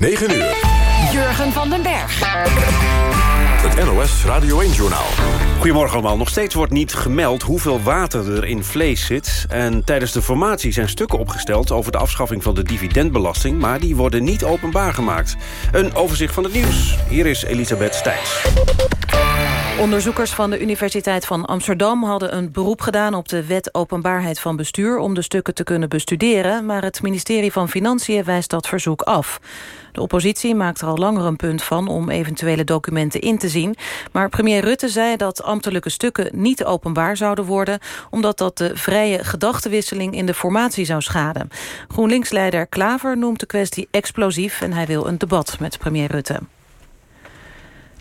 9 uur. Jurgen van den Berg. Het NOS Radio 1-journaal. Goedemorgen allemaal. Nog steeds wordt niet gemeld hoeveel water er in vlees zit. En tijdens de formatie zijn stukken opgesteld over de afschaffing van de dividendbelasting... maar die worden niet openbaar gemaakt. Een overzicht van het nieuws. Hier is Elisabeth Stijns. Onderzoekers van de Universiteit van Amsterdam hadden een beroep gedaan op de wet openbaarheid van bestuur om de stukken te kunnen bestuderen, maar het ministerie van Financiën wijst dat verzoek af. De oppositie maakt er al langer een punt van om eventuele documenten in te zien, maar premier Rutte zei dat ambtelijke stukken niet openbaar zouden worden, omdat dat de vrije gedachtenwisseling in de formatie zou schaden. GroenLinks-leider Klaver noemt de kwestie explosief en hij wil een debat met premier Rutte.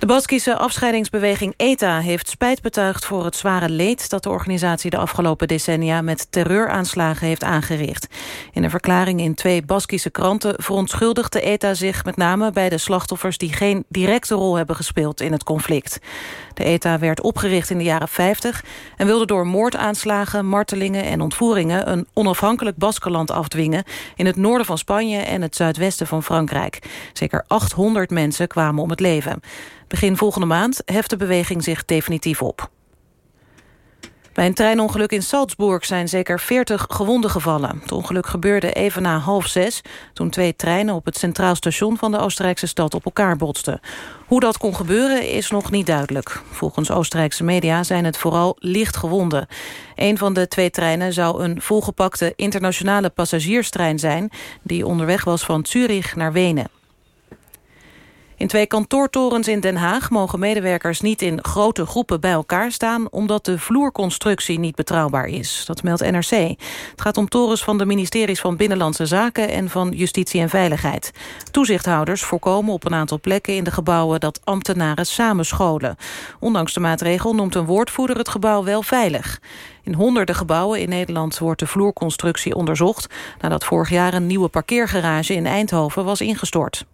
De Baskische afscheidingsbeweging ETA heeft spijt betuigd voor het zware leed dat de organisatie de afgelopen decennia met terreuraanslagen heeft aangericht. In een verklaring in twee Baskische kranten verontschuldigt de ETA zich met name bij de slachtoffers die geen directe rol hebben gespeeld in het conflict. De ETA werd opgericht in de jaren 50 en wilde door moordaanslagen, martelingen en ontvoeringen een onafhankelijk Baskenland afdwingen in het noorden van Spanje en het zuidwesten van Frankrijk. Zeker 800 mensen kwamen om het leven. Begin volgende maand heft de beweging zich definitief op. Bij een treinongeluk in Salzburg zijn zeker 40 gewonden gevallen. Het ongeluk gebeurde even na half zes... toen twee treinen op het centraal station van de Oostenrijkse stad op elkaar botsten. Hoe dat kon gebeuren is nog niet duidelijk. Volgens Oostenrijkse media zijn het vooral licht gewonden. Een van de twee treinen zou een volgepakte internationale passagierstrein zijn... die onderweg was van Zurich naar Wenen. In twee kantoortorens in Den Haag mogen medewerkers niet in grote groepen bij elkaar staan... omdat de vloerconstructie niet betrouwbaar is. Dat meldt NRC. Het gaat om torens van de ministeries van Binnenlandse Zaken... en van Justitie en Veiligheid. Toezichthouders voorkomen op een aantal plekken in de gebouwen... dat ambtenaren samenscholen. Ondanks de maatregel noemt een woordvoerder het gebouw wel veilig. In honderden gebouwen in Nederland wordt de vloerconstructie onderzocht... nadat vorig jaar een nieuwe parkeergarage in Eindhoven was ingestort.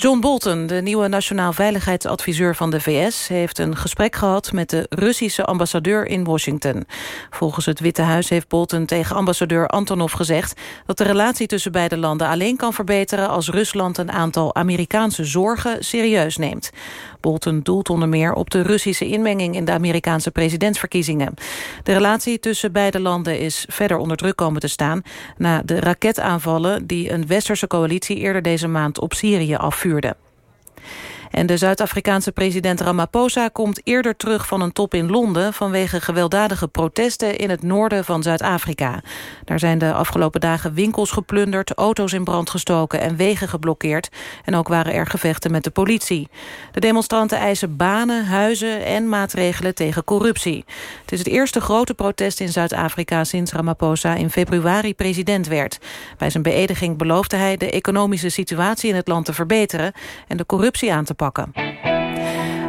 John Bolton, de nieuwe nationaal veiligheidsadviseur van de VS... heeft een gesprek gehad met de Russische ambassadeur in Washington. Volgens het Witte Huis heeft Bolton tegen ambassadeur Antonov gezegd... dat de relatie tussen beide landen alleen kan verbeteren... als Rusland een aantal Amerikaanse zorgen serieus neemt. Bolton doelt onder meer op de Russische inmenging... in de Amerikaanse presidentsverkiezingen. De relatie tussen beide landen is verder onder druk komen te staan... na de raketaanvallen die een westerse coalitie eerder deze maand op Syrië afvuurde. En de Zuid-Afrikaanse president Ramaphosa komt eerder terug van een top in Londen... vanwege gewelddadige protesten in het noorden van Zuid-Afrika. Daar zijn de afgelopen dagen winkels geplunderd, auto's in brand gestoken... en wegen geblokkeerd. En ook waren er gevechten met de politie. De demonstranten eisen banen, huizen en maatregelen tegen corruptie. Het is het eerste grote protest in Zuid-Afrika sinds Ramaphosa in februari president werd. Bij zijn beëdiging beloofde hij de economische situatie in het land te verbeteren... en de corruptie aan te pakken.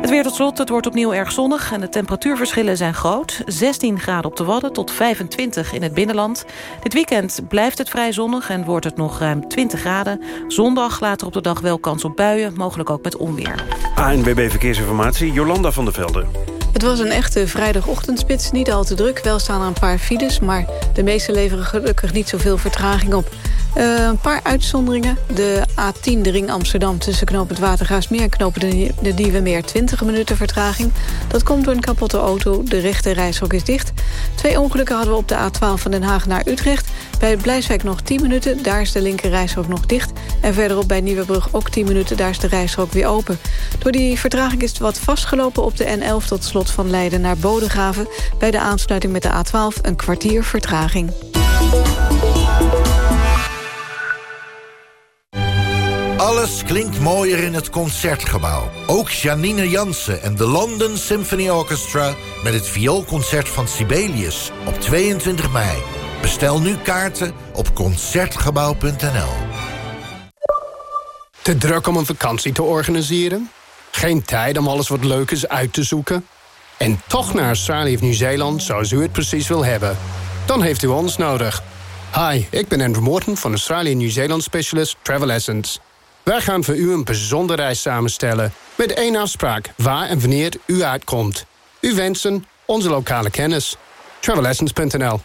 Het weer tot slot, het wordt opnieuw erg zonnig en de temperatuurverschillen zijn groot. 16 graden op de Wadden tot 25 in het binnenland. Dit weekend blijft het vrij zonnig en wordt het nog ruim 20 graden. Zondag later op de dag wel kans op buien, mogelijk ook met onweer. ANWB Verkeersinformatie, Jolanda van der Velde. Het was een echte vrijdagochtendspits, niet al te druk. Wel staan er een paar files, maar de meeste leveren gelukkig niet zoveel vertraging op. Uh, een paar uitzonderingen. De A10, de ring Amsterdam tussen knoop het Watergaasmeer... en de, de Nieuwe Meer 20 minuten vertraging. Dat komt door een kapotte auto. De rechte reishok is dicht. Twee ongelukken hadden we op de A12 van Den Haag naar Utrecht. Bij Blijswijk nog 10 minuten, daar is de linker reishok nog dicht. En verderop bij Nieuwebrug ook 10 minuten, daar is de reishok weer open. Door die vertraging is het wat vastgelopen op de N11... tot slot van Leiden naar Bodegraven. Bij de aansluiting met de A12 een kwartier vertraging. Alles klinkt mooier in het Concertgebouw. Ook Janine Jansen en de London Symphony Orchestra... met het vioolconcert van Sibelius op 22 mei. Bestel nu kaarten op Concertgebouw.nl. Te druk om een vakantie te organiseren? Geen tijd om alles wat leuk is uit te zoeken? En toch naar Australië of Nieuw-Zeeland zoals u het precies wil hebben? Dan heeft u ons nodig. Hi, ik ben Andrew Morton van Australië Nieuw-Zeeland Specialist Travel Essence. Wij gaan voor u een bijzondere reis samenstellen... met één afspraak waar en wanneer u uitkomt. U wensen, onze lokale kennis. Travelessence.nl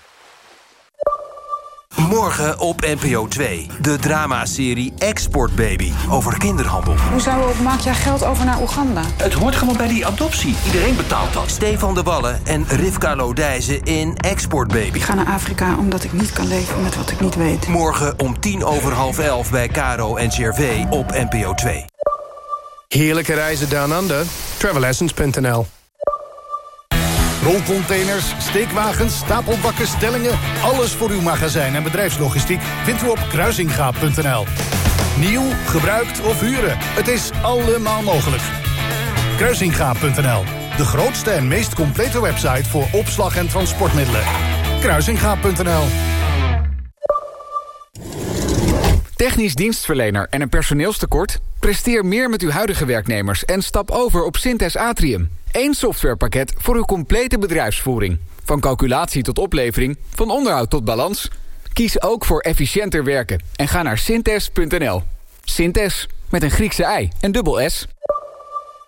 Morgen op NPO 2. De dramaserie Export Baby over kinderhandel. Hoezo maak jij geld over naar Oeganda? Het hoort gewoon bij die adoptie. Iedereen betaalt dat. Stefan de Wallen en Rivka Lodijzen in Export Baby. Ik ga naar Afrika omdat ik niet kan leven met wat ik niet weet. Morgen om tien over half elf bij Caro en CRV op NPO 2. Heerlijke reizen down under. Travelessence.nl Rolcontainers, steekwagens, stapelbakken, stellingen... alles voor uw magazijn en bedrijfslogistiek vindt u op kruisingaap.nl. Nieuw, gebruikt of huren, het is allemaal mogelijk. Kruisingaap.nl, de grootste en meest complete website... voor opslag en transportmiddelen. Kruisingaap.nl Technisch dienstverlener en een personeelstekort? Presteer meer met uw huidige werknemers en stap over op Synthes Atrium. Eén softwarepakket voor uw complete bedrijfsvoering. Van calculatie tot oplevering, van onderhoud tot balans. Kies ook voor efficiënter werken en ga naar synthes.nl. Synthes, met een Griekse ei en dubbel S.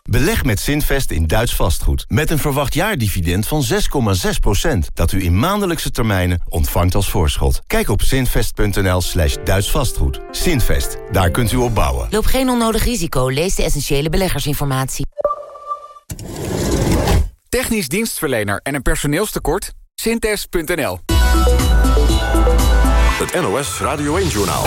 Beleg met Sintvest in Duits vastgoed. Met een verwacht jaardividend van 6,6%. Dat u in maandelijkse termijnen ontvangt als voorschot. Kijk op zinvest.nl slash Duits vastgoed. Sintvest, daar kunt u op bouwen. Loop geen onnodig risico. Lees de essentiële beleggersinformatie. Technisch dienstverlener en een personeelstekort? Synthes.nl Het NOS Radio 1-journaal.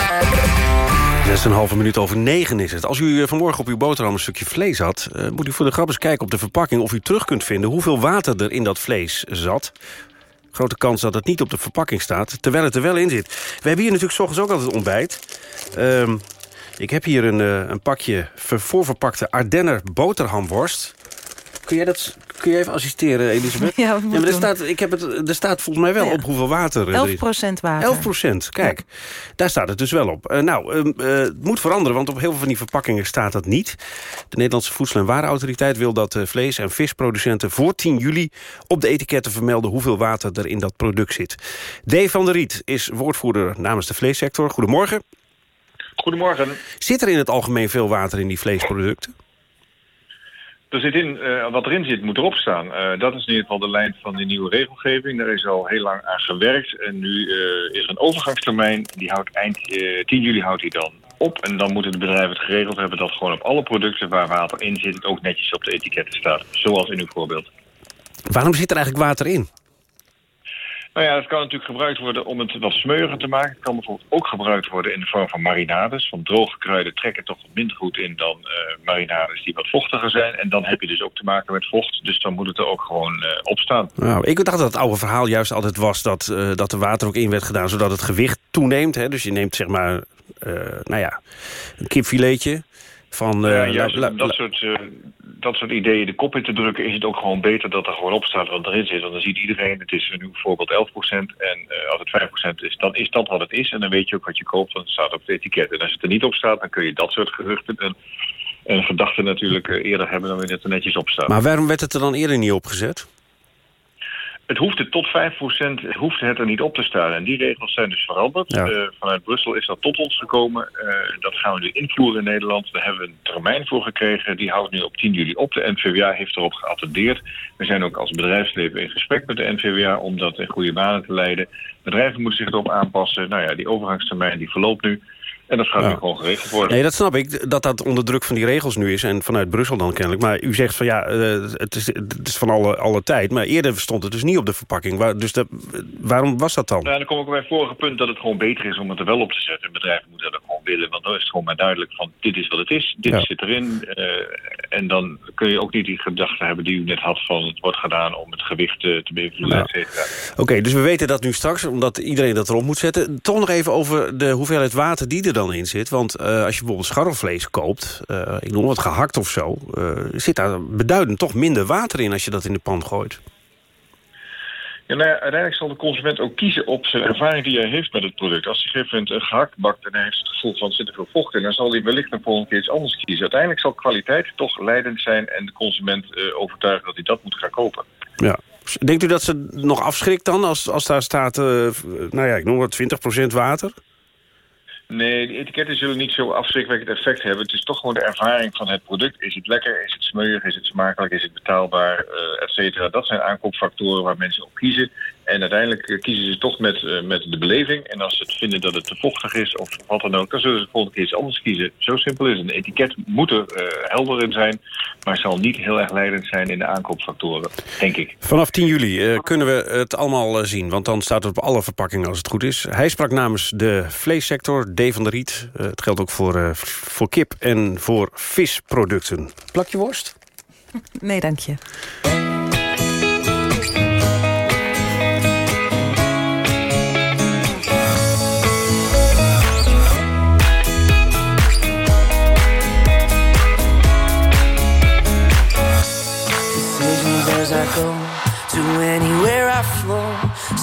Zes en een halve minuut over negen is het. Als u eh, vanmorgen op uw boterham een stukje vlees had... Uh, moet u voor de grap eens kijken op de verpakking... of u terug kunt vinden hoeveel water er in dat vlees zat. Grote kans dat het niet op de verpakking staat, terwijl het er wel in zit. We hebben hier natuurlijk s ochtends ook altijd ontbijt. Uh, ik heb hier een, uh, een pakje voorverpakte Ardenner boterhamworst. Kun jij dat Kun je even assisteren, Elisabeth? Ja, ja maar er staat, ik heb het, er staat volgens mij wel ja. op hoeveel water 11 procent water. 11 procent, kijk. Ja. Daar staat het dus wel op. Uh, nou, uh, uh, het moet veranderen, want op heel veel van die verpakkingen staat dat niet. De Nederlandse Voedsel- en Warenautoriteit wil dat vlees- en visproducenten... voor 10 juli op de etiketten vermelden hoeveel water er in dat product zit. Dave van der Riet is woordvoerder namens de vleessector. Goedemorgen. Goedemorgen. Zit er in het algemeen veel water in die vleesproducten? Er zit in, uh, wat erin zit moet erop staan. Uh, dat is in ieder geval de lijn van de nieuwe regelgeving. Daar is al heel lang aan gewerkt. En nu uh, is er een overgangstermijn. Die houdt eind 10 juli houdt die dan op. En dan moeten de bedrijven het geregeld hebben dat gewoon op alle producten waar water in zit... ook netjes op de etiketten staat. Zoals in uw voorbeeld. Waarom zit er eigenlijk water in? Nou ja, het kan natuurlijk gebruikt worden om het wat smeuiger te maken. Het kan bijvoorbeeld ook gebruikt worden in de vorm van marinades. Want droge kruiden trekken toch wat minder goed in dan uh, marinades die wat vochtiger zijn. En dan heb je dus ook te maken met vocht. Dus dan moet het er ook gewoon uh, op staan. Nou, ik dacht dat het oude verhaal juist altijd was dat, uh, dat er water ook in werd gedaan... zodat het gewicht toeneemt. Hè? Dus je neemt zeg maar, nou ja, een kipfiletje... Van, ja, juist dat, soort, dat soort ideeën de kop in te drukken... is het ook gewoon beter dat er gewoon op staat wat erin zit. Want dan ziet iedereen, het is nu bijvoorbeeld 11% en uh, als het 5% is, dan is dat wat het is. En dan weet je ook wat je koopt, want het staat op het etiket. En als het er niet op staat, dan kun je dat soort geruchten... en, en verdachten natuurlijk uh, eerder hebben dan wanneer het er netjes op staat. Maar waarom werd het er dan eerder niet opgezet? Het hoeft er tot 5% hoeft het er niet op te staan. En die regels zijn dus veranderd. Ja. Uh, vanuit Brussel is dat tot ons gekomen. Uh, dat gaan we nu invoeren in Nederland. Daar hebben we een termijn voor gekregen. Die houdt nu op 10 juli op. De NVWA heeft erop geattendeerd. We zijn ook als bedrijfsleven in gesprek met de NVWA... om dat in goede banen te leiden. Bedrijven moeten zich erop aanpassen. Nou ja, die overgangstermijn die verloopt nu... En dat gaat ja. nu gewoon geregeld worden. Nee, dat snap ik, dat dat onder druk van die regels nu is. En vanuit Brussel dan kennelijk. Maar u zegt van ja, uh, het, is, het is van alle, alle tijd. Maar eerder stond het dus niet op de verpakking. Waar, dus dat, waarom was dat dan? Nou, dan kom ik op mijn vorige punt dat het gewoon beter is om het er wel op te zetten. Bedrijven moeten dat gewoon willen. Want dan is het gewoon maar duidelijk van dit is wat het is. Dit ja. zit erin. Uh, en dan kun je ook niet die gedachte hebben die u net had van het wordt gedaan om het gewicht uh, te beïnvloeden. Ja. Oké, okay, dus we weten dat nu straks, omdat iedereen dat erop moet zetten. Toch nog even over de hoeveelheid water die er dan in zit. Want uh, als je bijvoorbeeld scharrelvlees koopt, uh, ik noem wat gehakt of zo... Uh, zit daar beduidend toch minder water in als je dat in de pan gooit. Ja, nou ja, uiteindelijk zal de consument ook kiezen op zijn ervaring die hij heeft met het product. Als hij gegeven moment een gehakt bakt en hij heeft het gevoel van zit er veel vocht in... dan zal hij wellicht een volgende keer iets anders kiezen. Uiteindelijk zal kwaliteit toch leidend zijn en de consument overtuigen dat hij dat moet gaan kopen. Ja. Denkt u dat ze nog afschrikt dan als, als daar staat, nou ja, ik noem het 20% water? Nee, die etiketten zullen niet zo afschrikwekkend effect hebben. Het is toch gewoon de ervaring van het product. Is het lekker? Is het smeuig? Is het smakelijk? Is het betaalbaar? Uh, et cetera. Dat zijn aankoopfactoren waar mensen op kiezen. En uiteindelijk eh, kiezen ze toch met, eh, met de beleving. En als ze het vinden dat het te vochtig is of wat dan ook... dan zullen ze de volgende keer iets anders kiezen. Zo simpel is het. Een etiket moet er uh, helder in zijn... maar zal niet heel erg leidend zijn in de aankoopfactoren, denk ik. Vanaf 10 juli kunnen we het allemaal zien. Want dan staat het op alle verpakkingen als het goed is. Hij sprak namens de vleessector, D. van der Riet. het geldt ook voor, voor kip en voor visproducten. Plakje worst? Nee, dank je.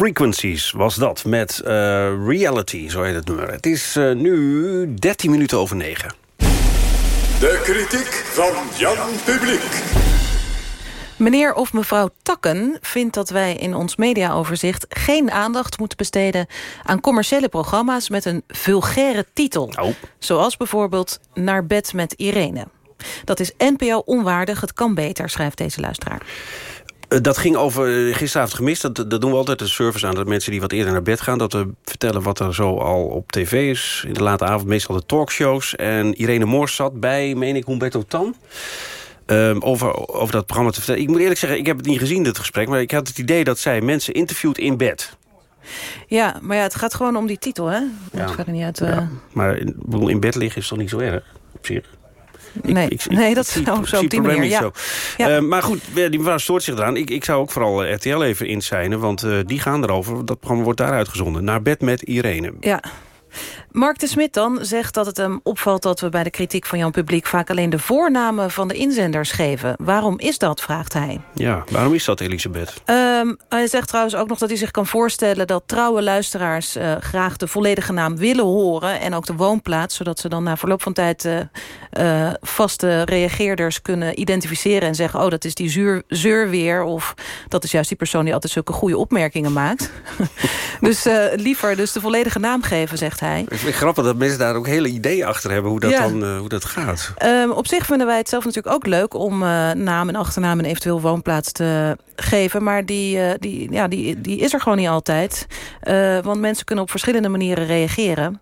Frequencies was dat met uh, Reality, zo heet het nummer. Het is uh, nu 13 minuten over 9. De kritiek van Jan Publiek. Meneer of mevrouw Takken vindt dat wij in ons mediaoverzicht... geen aandacht moeten besteden aan commerciële programma's... met een vulgaire titel. Oh. Zoals bijvoorbeeld Naar bed met Irene. Dat is NPO onwaardig, het kan beter, schrijft deze luisteraar. Eh, dat ging over eh, gisteravond gemist. Dat, dat doen we altijd, de service aan de mensen die wat eerder naar bed gaan. Dat we vertellen wat er zo al op tv is. In de late avond meestal de talkshows. En Irene Moors zat bij, meen ik, Humberto Tan. Um, over, over dat programma te vertellen. Ik moet eerlijk zeggen, ik heb het niet gezien, dit gesprek... maar ik had het idee dat zij mensen interviewt in bed. Ja, maar ja, het gaat gewoon om die titel, hè? Ja. Het gaat er niet uit... Uh... Ja, maar in bed liggen is toch niet zo erg, op zich? Nee, ik, nee, dat is zo, zo op die manier. Ja. ja. Uh, maar goed, die mevrouw stoort zich eraan. Ik, ik zou ook vooral eh, RTL even inzijnen, want uh, die gaan erover. Dat programma wordt daar uitgezonden. Naar bed met Irene. Ja. Mark de Smit dan zegt dat het hem opvalt dat we bij de kritiek van Jan Publiek... vaak alleen de voornamen van de inzenders geven. Waarom is dat, vraagt hij. Ja, waarom is dat, Elisabeth? Um, hij zegt trouwens ook nog dat hij zich kan voorstellen... dat trouwe luisteraars uh, graag de volledige naam willen horen... en ook de woonplaats, zodat ze dan na verloop van tijd... Uh, uh, vaste reageerders kunnen identificeren en zeggen... oh, dat is die zuur, zeur weer, of dat is juist die persoon... die altijd zulke goede opmerkingen maakt. dus liever dus de volledige naam geven, zegt hij. Ik vind het grappig dat mensen daar ook hele ideeën achter hebben... hoe dat, dan, uh, hoe dat gaat. Um, op zich vinden wij het zelf natuurlijk ook leuk... om uh, naam en achternaam en eventueel woonplaats te geven. Maar die, uh, die, ja, die, die is er gewoon niet altijd. want mensen kunnen op verschillende manieren reageren.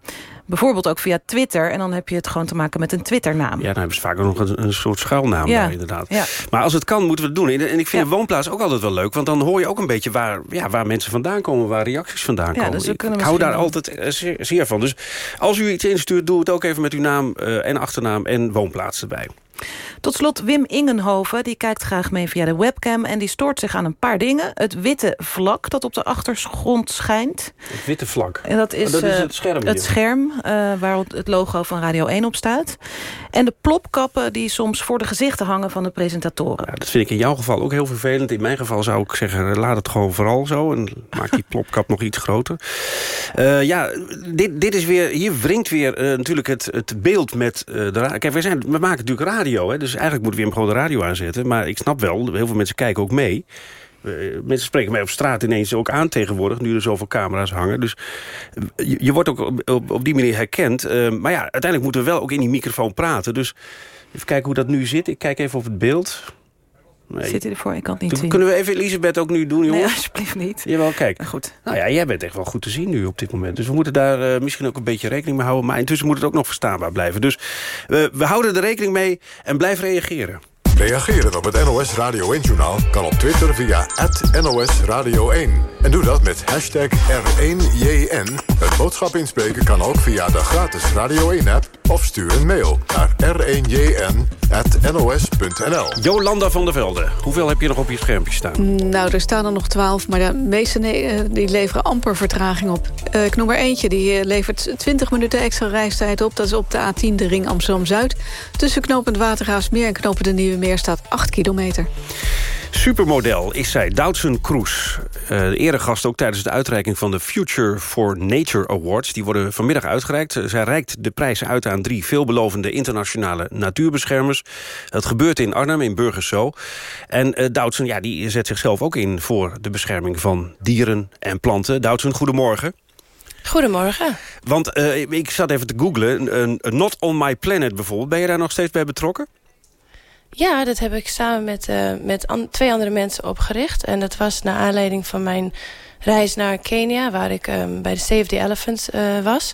Bijvoorbeeld ook via Twitter. En dan heb je het gewoon te maken met een Twitternaam. Ja, dan hebben ze vaak nog een, een soort schuilnaam Ja. daar, inderdaad. Ja. Maar als het kan, moeten we het doen. En ik vind een woonplaats ook altijd wel leuk. Want dan hoor je ook een beetje waar, ja, waar mensen vandaan komen. Waar reacties vandaan Ja, komen. dus ik hou daar altijd eh, zeer, zeer van. Dus als u iets instuurt, doe het ook even met uw naam eh, en achternaam en woonplaats erbij. Tot slot Wim Ingenhoven, die kijkt graag mee via de webcam... en die stoort zich aan een paar dingen. Het witte vlak dat op de achtergrond schijnt. Het witte vlak. En dat is, dat is eh, het scherm. Het scherm eh, waar het logo van Radio 1 op staat. En de plopkappen die soms voor de gezichten hangen van de presentatoren. Ja, dat vind ik in jouw geval ook heel vervelend. In mijn geval zou ik zeggen, laat het gewoon vooral zo. En maak die plopkap nog iets groter. Eh, ja, dit, dit is weer, hier wringt weer eh, natuurlijk het, het beeld met eh, de radio. Kijk, wij zijn, we maken natuurlijk radio, hè, dus eigenlijk moeten we hem gewoon de radio aanzetten. Maar ik snap wel, heel veel mensen kijken ook mee. Eh, mensen spreken mij op straat ineens ook aan tegenwoordig... nu er zoveel camera's hangen. Dus eh, je, wordt ook op die manier herkend. Eh, maar ja, uiteindelijk moeten we wel ook in die microfoon praten. Dus even kijken hoe dat nu zit. Ik kijk even op het beeld. Nee. Zit hij ervoor? Ik kan het niet Toen zien. Kunnen we even Elisabeth ook nu doen, jongens? Nee, alsjeblieft niet. Jawel, kijk. Goed. Nou ja, jij bent echt wel goed te zien nu op dit moment. Dus we moeten daar eh, misschien ook een beetje rekening mee houden. Maar intussen moet het ook nog verstaanbaar blijven. Dus we houden er rekening mee en blijf reageren. Reageren op het NOS Radio 1-journaal kan op Twitter via NOS Radio 1. En doe dat met hashtag R1JN. Boodschap inspreken kan ook via de gratis Radio 1-app... of stuur een mail naar r1jn.nos.nl. Jolanda van der Velde, hoeveel heb je nog op je schermpje staan? Nou, er staan er nog twaalf, maar de meeste eh, die leveren amper vertraging op. Eh, ik noem er eentje, die eh, levert 20 minuten extra reistijd op. Dat is op de A10, de ring Amsterdam-Zuid. Tussen knooppunt Watergraafsmeer en knooppunt de Nieuwe Meer staat 8 kilometer. Supermodel is zij, Doutzen Kroes. Eh, de eregast ook tijdens de uitreiking van de Future for Nature Awards. Die worden vanmiddag uitgereikt. Eh, Zij reikt de prijzen uit aan drie veelbelovende internationale natuurbeschermers. Dat gebeurt in Arnhem, in Burgerso. En Doutzen ja, die zet zichzelf ook in voor de bescherming van dieren en planten. Doutzen, goedemorgen. Goedemorgen. Want ik zat even te googlen. Not on My Planet bijvoorbeeld. Ben je daar nog steeds bij betrokken? Ja, dat heb ik samen met, eh, met twee andere mensen opgericht. En dat was naar aanleiding van mijn reis naar Kenia... waar ik ehm, bij de Save the Elephants eh, was.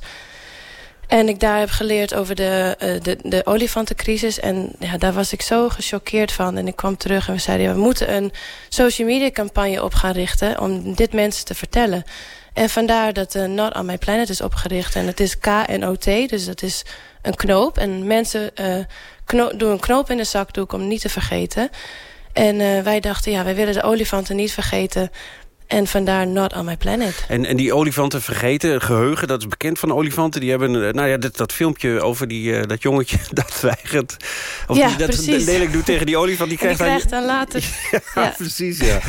En ik daar heb geleerd over de, eh, de, de olifantencrisis. En ja, daar was ik zo gechoqueerd van. En ik kwam terug en we zeiden... We moeten een social media campagne op gaan richten... om dit mensen te vertellen. En vandaar dat uh, Not on My Planet is opgericht. En het is K-N-O-T, dus dat is een knoop. En mensen uh, doen een knoop in de zakdoek om niet te vergeten. En uh, wij dachten, ja, wij willen de olifanten niet vergeten... En vandaar Not on My Planet. En, en die olifanten vergeten, geheugen, dat is bekend van olifanten. Die hebben, eh, nou ja, dat, dat filmpje over die, uh, dat jongetje dat weigert. Of ja, die dat precies. lelijk doet tegen die olifant. Die krijgt, die krijgt dan later... ja, ja, precies, ja.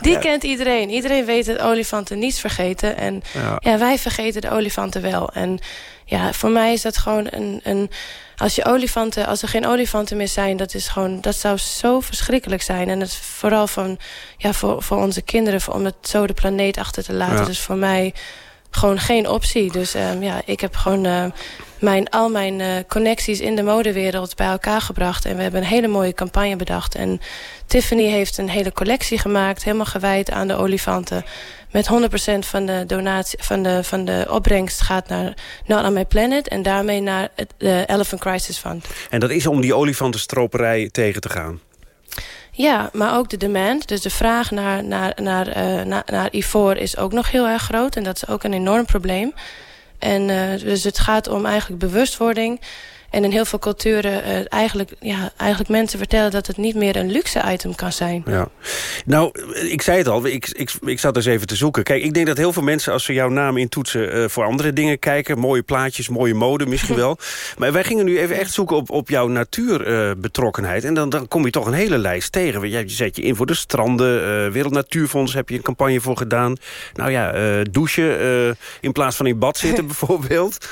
Die ja. kent iedereen. Iedereen weet dat olifanten niet vergeten. En ja. ja. wij vergeten de olifanten wel. En ja, voor mij is dat gewoon een... een als, je olifanten, als er geen olifanten meer zijn, dat, is gewoon, dat zou zo verschrikkelijk zijn. En het is vooral van, ja, voor, voor onze kinderen, voor, om het zo de planeet achter te laten. Ja. Dus voor mij gewoon geen optie. Dus um, ja, ik heb gewoon uh, mijn, al mijn uh, connecties in de modewereld bij elkaar gebracht. En we hebben een hele mooie campagne bedacht. En Tiffany heeft een hele collectie gemaakt, helemaal gewijd aan de olifanten. Met 100% van de donatie van de, van de opbrengst gaat naar Not on My Planet. En daarmee naar de Elephant Crisis Fund. En dat is om die olifantenstroperij tegen te gaan? Ja, maar ook de demand. Dus de vraag naar, naar, naar, uh, naar, naar ivoor is ook nog heel erg groot. En dat is ook een enorm probleem. En uh, dus het gaat om eigenlijk bewustwording... En in heel veel culturen uh, eigenlijk, ja, eigenlijk mensen vertellen dat het niet meer een luxe item kan zijn. Ja. Nou, ik zei het al, ik, ik, ik zat eens even te zoeken. Kijk, ik denk dat heel veel mensen als ze jouw naam intoetsen uh, voor andere dingen kijken. Mooie plaatjes, mooie mode misschien wel. maar wij gingen nu even echt zoeken op, op jouw natuurbetrokkenheid. En dan, dan kom je toch een hele lijst tegen. Je zet je in voor de stranden. Wereld Natuurfonds heb je een campagne voor gedaan. Nou ja, douchen in plaats van in bad zitten bijvoorbeeld.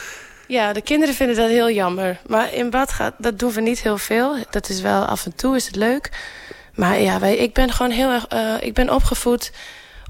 Ja, de kinderen vinden dat heel jammer. Maar in bad gaat, dat doen we niet heel veel. Dat is wel af en toe is het leuk. Maar ja, wij, ik ben gewoon heel erg... Uh, ik ben opgevoed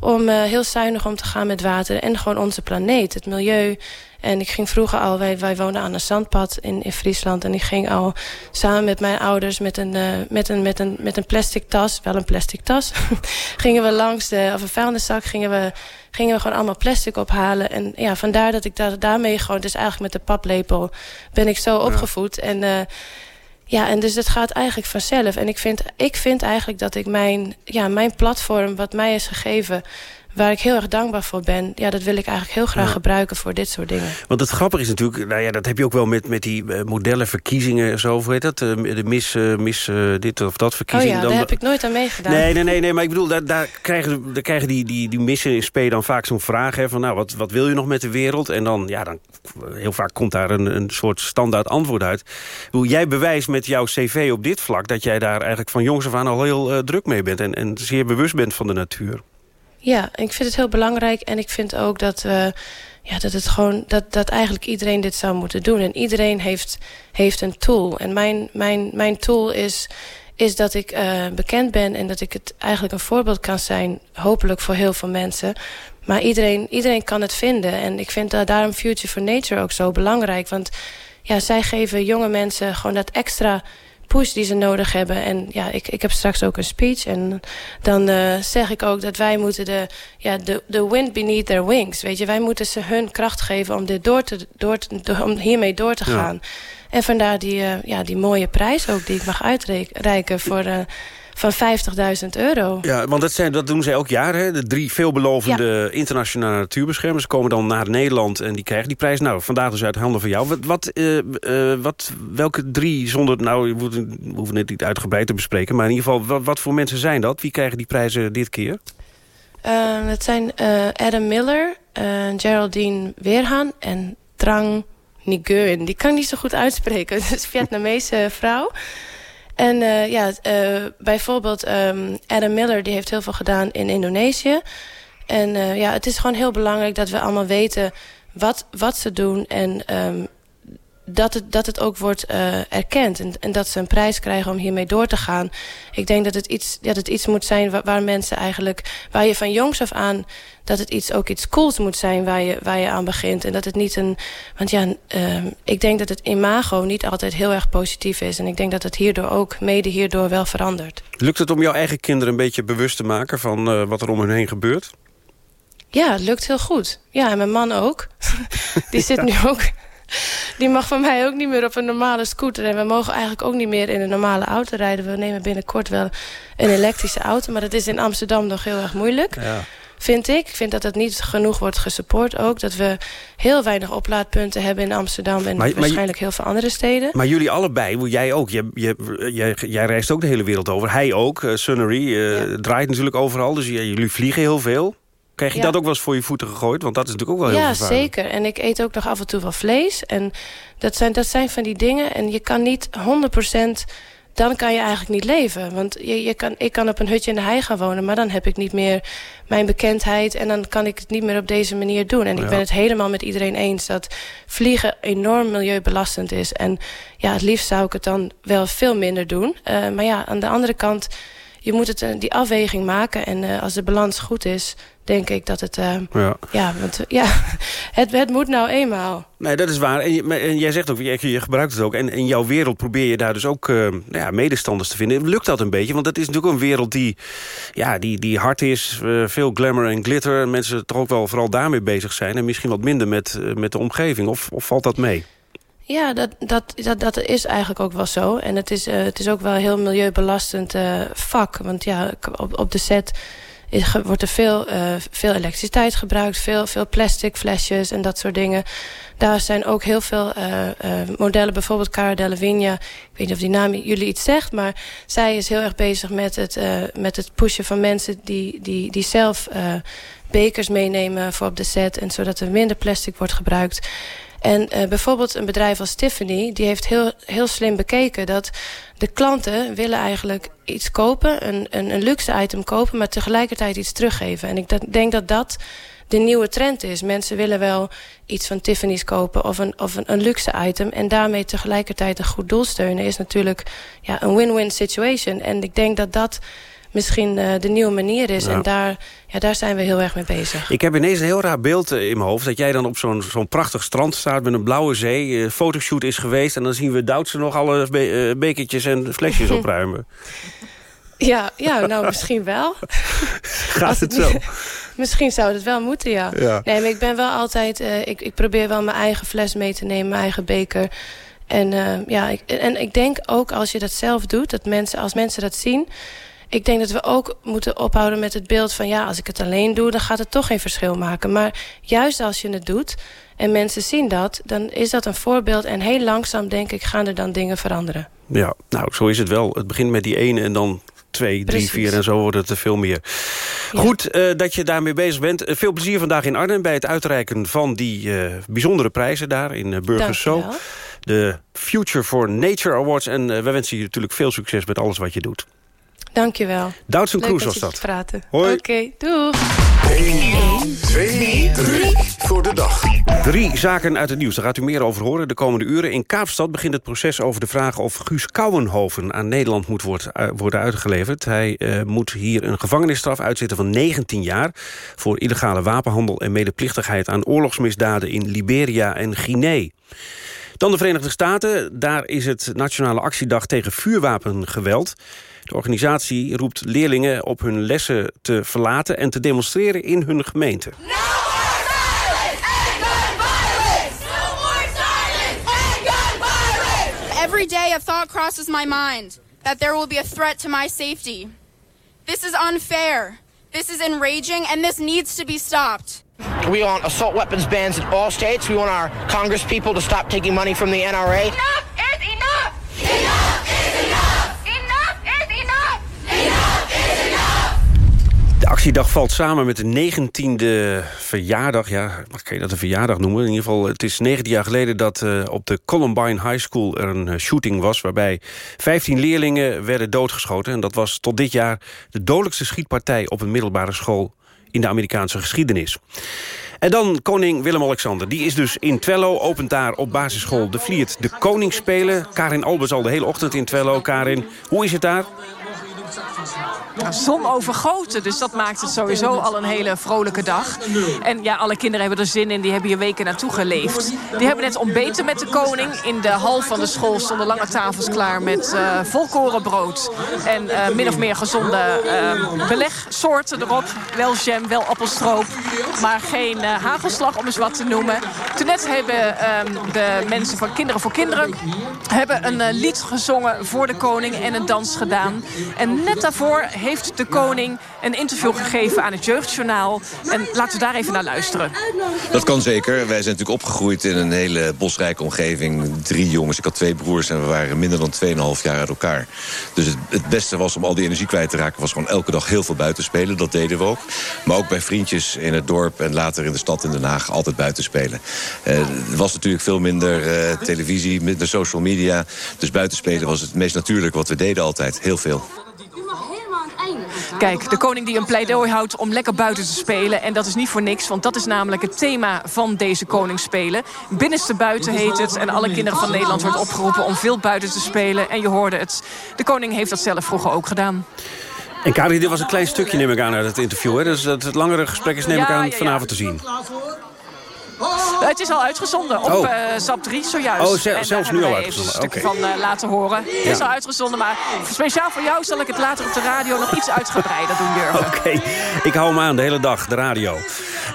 om heel zuinig om te gaan met water. En gewoon onze planeet, het milieu. En ik ging vroeger al, wij, wij woonden aan een zandpad in, in Friesland. En ik ging al samen met mijn ouders met een, uh, met een, met een, met een plastic tas, wel een plastic tas, gingen we langs de, of een vuilniszak, gingen we, gingen we gewoon allemaal plastic ophalen. En ja, vandaar dat ik daar, daarmee gewoon, dus eigenlijk met de paplepel, ben ik zo opgevoed. En uh, ja, en dus het gaat eigenlijk vanzelf. En ik vind, ik vind eigenlijk dat ik mijn, ja, mijn platform, wat mij is gegeven waar ik heel erg dankbaar voor ben... ja, dat wil ik eigenlijk heel graag gebruiken voor dit soort dingen. Want het grappige is natuurlijk... nou ja, dat heb je ook wel met, met die uh, modellenverkiezingen... zo, hoe heet dat? Uh, de mis, uh, mis dit of dat verkiezingen. Oh ja, daar heb ik nooit aan meegedaan. Nee, nee, nee, nee maar ik bedoel, daar, daar krijgen, daar krijgen die, die, die missen in spe dan vaak zo'n vraag... Hè, van nou, wat, wat wil je nog met de wereld? En dan, ja, dan heel vaak komt daar een, een soort standaard antwoord uit. Bedoel, jij bewijst met jouw cv op dit vlak... dat jij daar eigenlijk van jongs af aan al heel druk mee bent... En, en zeer bewust bent van de natuur. Ja, ik vind het heel belangrijk. En ik vind ook dat, uh, ja, dat, het gewoon, dat, dat eigenlijk iedereen dit zou moeten doen. En iedereen heeft, heeft een tool. En mijn, mijn, mijn tool is, is dat ik uh, bekend ben... en dat ik het eigenlijk een voorbeeld kan zijn... hopelijk voor heel veel mensen. Maar iedereen, iedereen kan het vinden. En ik vind uh, daarom Future for Nature ook zo belangrijk. Want ja, zij geven jonge mensen gewoon dat extra push die ze nodig hebben. En ja, ik, ik heb straks ook een speech. En dan uh, zeg ik ook dat wij moeten de, ja, de, de wind beneath their wings. Weet je, wij moeten ze hun kracht geven om, dit door te, door te, om hiermee door te gaan. En vandaar die, uh, ja, die mooie prijs ook die ik mag uitreiken voor... Van 50.000 euro. Ja, want dat, zijn, dat doen zij elk jaar. Hè? De drie veelbelovende internationale natuurbeschermers komen dan naar Nederland en die krijgen die prijs. Nou, vandaag dus uit handen van jou. Wat, wat, uh, uh, wat, welke drie, zonder, nou, we hoeven het niet uitgebreid te bespreken, maar in ieder geval, wat, wat voor mensen zijn dat? Wie krijgen die prijzen dit keer? Uh, dat zijn Adam Miller, Geraldine Weerhaan en Trang Nguyen. Die kan ik niet zo goed uitspreken. Het is een Vietnamese vrouw. En uh, ja, uh, bijvoorbeeld um, Adam Miller die heeft heel veel gedaan in Indonesië. En uh, ja, het is gewoon heel belangrijk dat we allemaal weten wat, wat ze doen. En um, dat het, dat het ook wordt uh, erkend. En, en dat ze een prijs krijgen om hiermee door te gaan. Ik denk dat het iets, dat het iets moet zijn waar, waar, mensen eigenlijk... waar je van jongs af aan... dat het iets, ook iets cools moet zijn waar je, waar je aan begint. En dat het niet een... Want ja, uh, ik denk dat het imago niet altijd heel erg positief is. En ik denk dat het hierdoor ook, mede hierdoor, wel verandert. Lukt het om jouw eigen kinderen een beetje bewust te maken... van uh, wat er om hen heen gebeurt? Ja, het lukt heel goed. Ja, en mijn man ook. Die zit nu ook die mag van mij ook niet meer op een normale scooter. En we mogen eigenlijk ook niet meer in een normale auto rijden. We nemen binnenkort wel een elektrische auto. Maar dat is in Amsterdam nog heel erg moeilijk. Ja. Vind ik. Ik vind dat het niet genoeg wordt gesupport ook. Dat we heel weinig oplaadpunten hebben in Amsterdam. En maar, waarschijnlijk heel veel andere steden. Maar jullie allebei, jij ook. Je, je, jij, jij reist ook de hele wereld over. Hij ook. Uh, Sunnery uh, draait natuurlijk overal. Dus jullie vliegen heel veel. Krijg je dat ook wel eens voor je voeten gegooid? Want dat is natuurlijk ook wel heel Ja, zeker. En ik eet ook nog af en toe wel vlees. En dat zijn, dat zijn van die dingen. En je kan niet 100% dan kan je eigenlijk niet leven. Want je, je kan, ik kan op een hutje in de hei gaan wonen... maar dan heb ik niet meer mijn bekendheid... en dan kan ik het niet meer op deze manier doen. En ik ben het helemaal met iedereen eens... dat vliegen enorm milieubelastend is. En ja, het liefst zou ik het dan wel veel minder doen. Uh, maar ja, aan de andere kant... je moet het, uh, die afweging maken. En uh, als de balans goed is denk ik dat het... Uh, ja, ja, want, ja het, het moet nou eenmaal. Nee, dat is waar. En, je, en jij zegt ook, je, je, gebruikt het ook. En in jouw wereld probeer je daar dus ook uh, nou ja, medestanders te vinden. Lukt dat een beetje? Want dat is natuurlijk een wereld die, ja, die, die hard is. Uh, veel glamour en glitter. En mensen toch ook wel vooral daarmee bezig zijn. En misschien wat minder met, met de omgeving. Of, of valt dat mee? Ja, dat, dat, dat, dat is eigenlijk ook wel zo. En het is, het is ook wel een heel milieubelastend vak. Want ja, op, op de set is, wordt er veel, uh, veel elektriciteit gebruikt. Veel, veel plastic flesjes en dat soort dingen. Daar zijn ook heel veel modellen. Bijvoorbeeld Cara Delevingne. Ik weet niet of die naam jullie iets zegt. Maar zij is heel erg bezig met het, met het pushen van mensen... die, die, die zelf bekers meenemen voor op de set. En zodat er minder plastic wordt gebruikt. En uh, bijvoorbeeld een bedrijf als Tiffany... die heeft heel, heel slim bekeken dat de klanten willen eigenlijk iets kopen... Een, een, een luxe item kopen, maar tegelijkertijd iets teruggeven. En ik denk dat dat de nieuwe trend is. Mensen willen wel iets van Tiffany's kopen of een, of een, een luxe item... en daarmee tegelijkertijd een goed doel steunen... is natuurlijk ja, een win-win situation. En ik denk dat dat misschien de nieuwe manier is. En daar, ja, daar zijn we heel erg mee bezig. Ik heb ineens een heel raar beeld in mijn hoofd... dat jij dan op zo'n zo'n prachtig strand staat met een blauwe zee... fotoshoot is geweest en dan zien we Duitse nog alle be bekertjes en flesjes opruimen. Ja, ja, nou misschien wel. Gaat het, zo? Misschien zou het wel moeten, ja. Nee, maar ik ben wel altijd... Uh, ik, ik probeer wel mijn eigen fles mee te nemen, mijn eigen beker. En, uh, ja, ik, en ik denk ook als je dat zelf doet, dat mensen, als mensen dat zien... Ik denk dat we ook moeten ophouden met het beeld van... ja, als ik het alleen doe, dan gaat het toch geen verschil maken. Maar juist als je het doet en mensen zien dat... dan is dat een voorbeeld en heel langzaam, denk ik, gaan er dan dingen veranderen. Ja, nou, zo is het wel. Het begint met die ene en dan twee, drie, vier en zo wordt het er veel meer. Goed uh, dat je daarmee bezig bent. Uh, veel plezier vandaag in Arnhem bij het uitreiken van die uh, bijzondere prijzen daar in Burgers. De Future for Nature Awards. En we wensen je natuurlijk veel succes met alles wat je doet. Dankjewel. Doutzen Kroes was dat. praten. Hoi. Oké, okay, doeg. 1, 2, 3 voor de dag. Drie zaken uit het nieuws, daar gaat u meer over horen de komende uren. In Kaapstad begint het proces over de vraag of Guus Kouwenhoven aan Nederland moet worden uitgeleverd. Hij uh, moet hier een gevangenisstraf uitzitten van 19 jaar... voor illegale wapenhandel en medeplichtigheid aan oorlogsmisdaden in Liberia en Guinea. Dan de Verenigde Staten. Daar is het Nationale Actiedag tegen vuurwapengeweld. De organisatie roept leerlingen op hun lessen te verlaten... en te demonstreren in hun gemeente. Every day a thought crosses my mind that there will be a threat to my safety. This is unfair. This is enraging and this needs to be stopped. We want assault weapons bans in all states. We want our Congress people to stop taking money from the NRA. Enough is enough! Enough is enough! Enough is enough! Enough is enough! De actiedag valt samen met de 19e verjaardag. Ja, kan je dat een verjaardag noemen? In ieder geval, het is 19 jaar geleden dat uh, op de Columbine High School er een uh, shooting was... waarbij 15 leerlingen werden doodgeschoten. En dat was tot dit jaar de dodelijkste schietpartij op een middelbare school in de Amerikaanse geschiedenis. En dan koning Willem-Alexander. Die is dus in Twello, opent daar op basisschool De Vliert de Koningsspelen. Karin Albers al de hele ochtend in Twello. Karin, hoe is het daar? Zon overgoten. Dus dat maakt het sowieso al een hele vrolijke dag. En ja, alle kinderen hebben er zin in. Die hebben hier weken naartoe geleefd. Die hebben net ontbeten met de koning. In de hal van de school stonden lange tafels klaar met uh, volkorenbrood. En uh, min of meer gezonde uh, belegsoorten erop. Wel jam, wel appelstroop. Maar geen hagelslag om eens wat te noemen. Toen net hebben ehm, de mensen van Kinderen voor Kinderen... hebben een lied gezongen voor de koning en een dans gedaan. En net daarvoor heeft de koning een interview gegeven aan het Jeugdjournaal. En laten we daar even naar luisteren. Dat kan zeker. Wij zijn natuurlijk opgegroeid in een hele bosrijke omgeving. Drie jongens, ik had twee broers en we waren minder dan 2,5 jaar uit elkaar. Dus het, beste was om al die energie kwijt te raken... was gewoon elke dag heel veel buiten spelen. Dat deden we ook. Maar ook bij vriendjes in het dorp en later in de stad in Den Haag... altijd buiten spelen. Er was natuurlijk veel minder uh, televisie, minder social media. Dus buitenspelen was het meest natuurlijk wat we deden altijd. Heel veel. Kijk, de koning die een pleidooi houdt om lekker buiten te spelen. En dat is niet voor niks, want dat is namelijk het thema van deze koningsspelen. Binnenste buiten heet het. En alle kinderen van Nederland wordt opgeroepen om veel buiten te spelen. En je hoorde het. De koning heeft dat zelf vroeger ook gedaan. En Karin, dit was een klein stukje, neem ik aan, uit het interview. Hè? Dus dat het langere gesprek is, neem ik aan, vanavond te zien. Het is al uitgezonden op oh. uh, SAP 3 zojuist. Oh, ze zelfs nu al uitgezonden. een stukje van uh, laten horen. Het is al uitgezonden, maar speciaal voor jou zal ik het later op de radio nog iets uitgebreider doen, Jurgen. Oké, okay. ik hou hem aan de hele dag, de radio.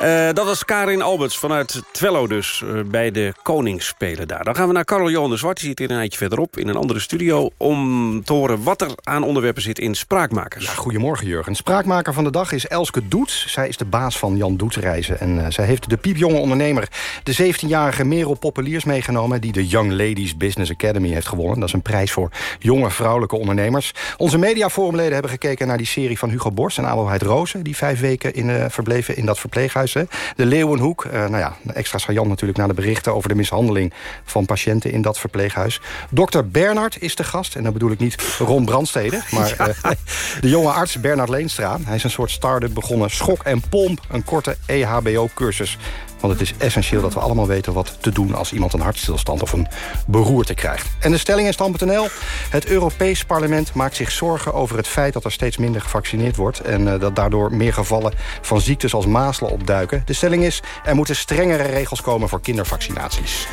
Uh, dat was Karin Alberts vanuit Twello dus, bij de Koningsspelen daar. Dan gaan we naar Carol Johan de Zwart, die zit hier een eindje verderop... in een andere studio, om te horen wat er aan onderwerpen zit in Spraakmakers. Goedemorgen, Jurgen. Spraakmaker van de dag is Elske Doets. Zij is de baas van Jan Doets Reizen. En zij heeft de piepjonge ondernemer de 17-jarige Merel Populiers meegenomen... die de Young Ladies Business Academy heeft gewonnen. Dat is een prijs voor jonge vrouwelijke ondernemers. Onze mediaforumleden hebben gekeken naar die serie van Hugo Borst... en Adelheid Rozen, die vijf weken in, verbleven in dat verpleeghuis. Hè. De Leeuwenhoek, uh, nou ja, extra saillant natuurlijk... naar de berichten over de mishandeling van patiënten in dat verpleeghuis. Dokter Bernard is de gast, en dan bedoel ik niet Ron Brandstede... maar ja. uh, de jonge arts Bernard Leenstra. Hij is een soort start-up begonnen, schok en pomp... een korte EHBO-cursus Want het is essentieel dat we allemaal weten wat te doen... als iemand een hartstilstand of een beroerte krijgt. En de stelling in stand.nl. Het Europees Parlement maakt zich zorgen over het feit... dat er steeds minder gevaccineerd wordt... en uh, dat daardoor meer gevallen van ziektes als mazelen opduiken. De stelling is, er moeten strengere regels komen voor kindervaccinaties.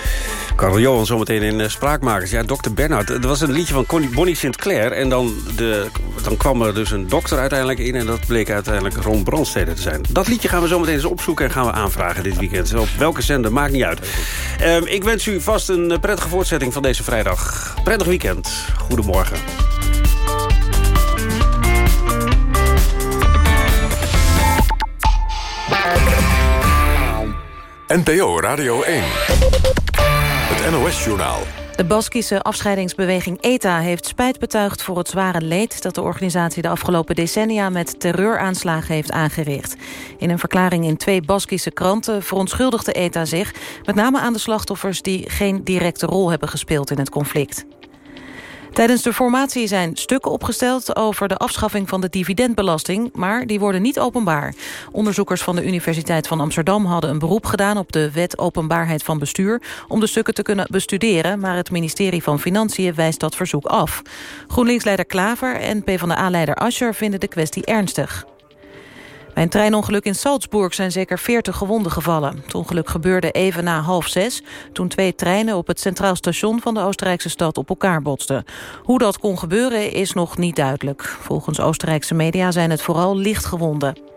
Karel Johan zometeen in uh, Spraakmakers. Ja, dokter Bernhard. Er was een liedje van Bonnie Sinclair. En dan, de, dan kwam er dus een dokter uiteindelijk in. En dat bleek uiteindelijk Ron Brandstede te zijn. Dat liedje gaan we zometeen eens opzoeken en gaan we aanvragen dit weekend. Op welke zender, maakt niet uit. Um, ik wens u vast een eh, prettige voortzetting van deze vrijdag. Prettig weekend. Goedemorgen. NPO Radio 1. Het NOS-journaal. De Baskische afscheidingsbeweging ETA heeft spijt betuigd voor het zware leed dat de organisatie de afgelopen decennia met terreuraanslagen heeft aangericht. In een verklaring in twee Baskische kranten verontschuldigde ETA zich met name aan de slachtoffers die geen directe rol hebben gespeeld in het conflict. Tijdens de formatie zijn stukken opgesteld over de afschaffing van de dividendbelasting, maar die worden niet openbaar. Onderzoekers van de Universiteit van Amsterdam hadden een beroep gedaan op de wet openbaarheid van bestuur om de stukken te kunnen bestuderen, maar het ministerie van Financiën wijst dat verzoek af. GroenLinks-leider Klaver en PvdA-leider Ascher vinden de kwestie ernstig. Bij een treinongeluk in Salzburg zijn zeker 40 gewonden gevallen. Het ongeluk gebeurde even na half zes... toen twee treinen op het centraal station van de Oostenrijkse stad op elkaar botsten. Hoe dat kon gebeuren is nog niet duidelijk. Volgens Oostenrijkse media zijn het vooral lichtgewonden.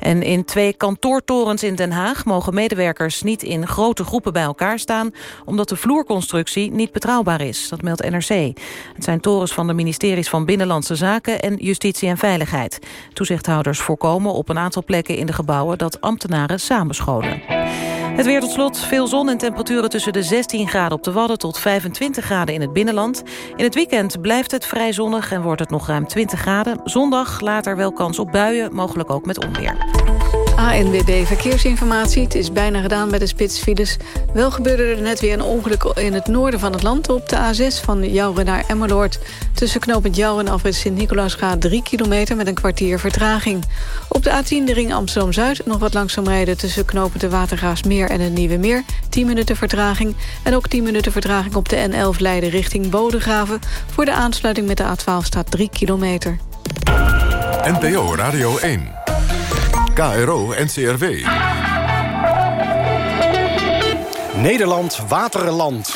En in twee kantoortorens in Den Haag mogen medewerkers niet in grote groepen bij elkaar staan, omdat de vloerconstructie niet betrouwbaar is. Dat meldt NRC. Het zijn torens van de ministeries van Binnenlandse Zaken en Justitie en Veiligheid. Toezichthouders voorkomen op een aantal plekken in de gebouwen dat ambtenaren samenscholen. Het weer tot slot. Veel zon en temperaturen tussen de 16 graden op de Wadden... tot 25 graden in het binnenland. In het weekend blijft het vrij zonnig en wordt het nog ruim 20 graden. Zondag later wel kans op buien, mogelijk ook met onweer. ANWB Verkeersinformatie. Het is bijna gedaan bij de spitsfiles. Wel gebeurde er net weer een ongeluk in het noorden van het land... op de A6 van Jouwen naar Emmeloord. Tussen knooppunt Jouwen en afrit Sint-Nicolaas gaat 3 kilometer... met een kwartier vertraging. Op de A10 de ring Amsterdam-Zuid nog wat langzaam rijden... tussen knooppunt de Watergraafsmeer en het Nieuwe Meer. 10 minuten vertraging. En ook 10 minuten vertraging op de N11 Leiden richting Bodegraven. Voor de aansluiting met de A12 staat 3 kilometer. NPO Radio 1. KRO NCRW. Nederland, waterland.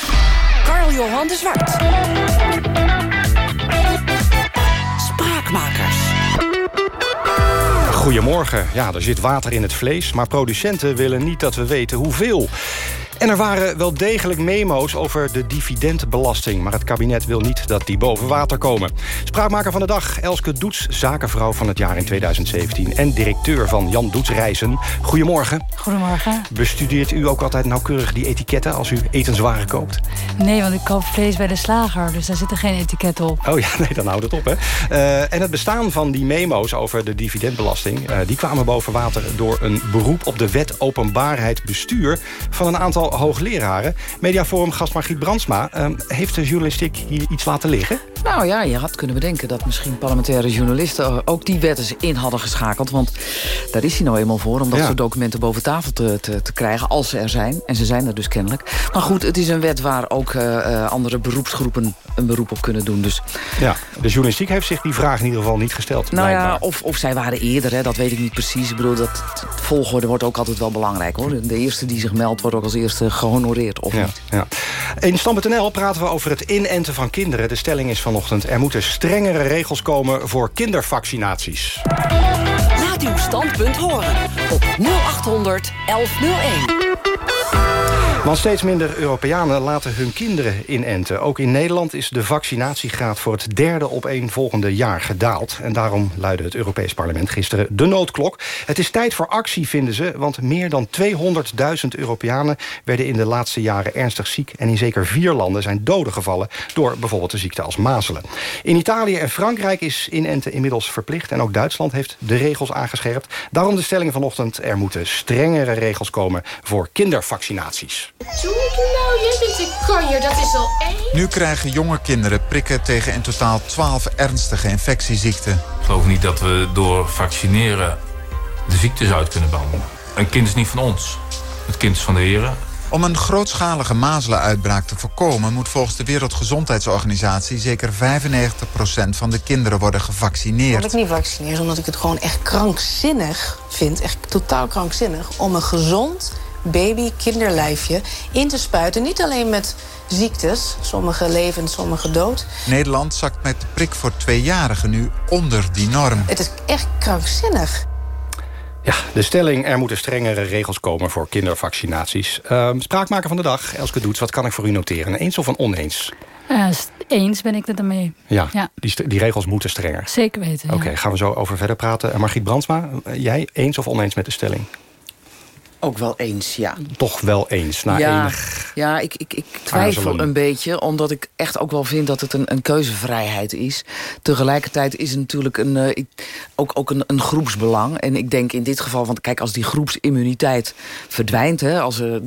Karl-Johan de Zwart. Spraakmakers. Goedemorgen. Ja, er zit water in het vlees, maar producenten willen niet dat we weten hoeveel. En er waren wel degelijk memo's over de dividendbelasting... maar het kabinet wil niet dat die boven water komen. Spraakmaker van de dag, Elske Doets, zakenvrouw van het jaar in 2017... en directeur van Jan Doets Reizen. Goedemorgen. Goedemorgen. Bestudeert u ook altijd nauwkeurig die etiketten als u etenswaren koopt? Nee, want ik koop vlees bij de slager, dus daar zitten geen etiketten op. Oh ja, nee, dan houdt het op, hè. Uh, en het bestaan van die memo's over de dividendbelasting... Uh, die kwamen boven water door een beroep op de wet openbaarheid bestuur... van een aantal hoogleraren. Mediaforum gast Margriet Brandsma. Uh, heeft de journalistiek hier iets laten liggen? Nou ja, je had kunnen bedenken dat misschien parlementaire journalisten... ook die wet eens in hadden geschakeld. Want daar is hij nou eenmaal voor, om dat ja. soort documenten boven tafel te, te, te, krijgen... als ze er zijn. En ze zijn er dus kennelijk. Maar goed, het is een wet waar ook uh, andere beroepsgroepen een beroep op kunnen doen. Dus... Ja, de journalistiek heeft zich die vraag in ieder geval niet gesteld. Nou ja, of, of zij waren eerder, hè, dat weet ik niet precies. Ik bedoel, dat volgorde wordt ook altijd wel belangrijk. hoor. De eerste die zich meldt wordt ook als eerste gehonoreerd, of ja, niet. Ja. In Stam.nl praten we over het inenten van kinderen. De stelling is vanochtend... er moeten strengere regels komen voor kindervaccinaties. Laat uw standpunt horen op 0800 1101. Want steeds minder Europeanen laten hun kinderen inenten. Ook in Nederland is de vaccinatiegraad voor het derde op een volgende jaar gedaald. En daarom luidde het Europees Parlement gisteren de noodklok. Het is tijd voor actie, vinden ze, want meer dan 200.000 Europeanen... werden in de laatste jaren ernstig ziek. En in zeker vier landen zijn doden gevallen door bijvoorbeeld de ziekte als mazelen. In Italië en Frankrijk is inenten inmiddels verplicht. En ook Duitsland heeft de regels aangescherpt. Daarom de stelling vanochtend, er moeten strengere regels komen voor kindervaccinaties. Doe nou, jij bent een kanjer, dat is al één. Nu krijgen jonge kinderen prikken tegen in totaal 12 ernstige infectieziekten. Ik geloof niet dat we door vaccineren de ziektes uit kunnen behandelen. Een kind is niet van ons. Het kind is van de heren. Om een grootschalige mazelenuitbraak te voorkomen... moet volgens de Wereldgezondheidsorganisatie... zeker 95% van de kinderen worden gevaccineerd. Ik niet vaccineren omdat ik het gewoon echt krankzinnig vind. Echt totaal krankzinnig. Om een gezond baby, kinderlijfje in te spuiten. Niet alleen met ziektes, sommige levend, sommige dood. Nederland zakt met de prik voor tweejarigen nu onder die norm. Het is echt krankzinnig. Ja, de stelling, er moeten strengere regels komen voor kindervaccinaties. Uh, spraakmaker van de dag, Elske Doets, wat kan ik voor u noteren? Eens of een oneens? Uh, eens ben ik het ermee. Ja, ja. Die, die, regels moeten strenger. Zeker weten, Oké, gaan we zo over verder praten. Margriet Brandsma, jij eens of oneens met de stelling? Ook wel eens, ja. Toch wel eens, na ja, enig... Ja, ik, ik, ik twijfel een beetje, omdat ik echt ook wel vind dat het een, een keuzevrijheid is. Tegelijkertijd is het natuurlijk een, uh, ook, ook een, een groepsbelang. En ik denk in dit geval, want kijk, als die groepsimmuniteit verdwijnt... Hè, als we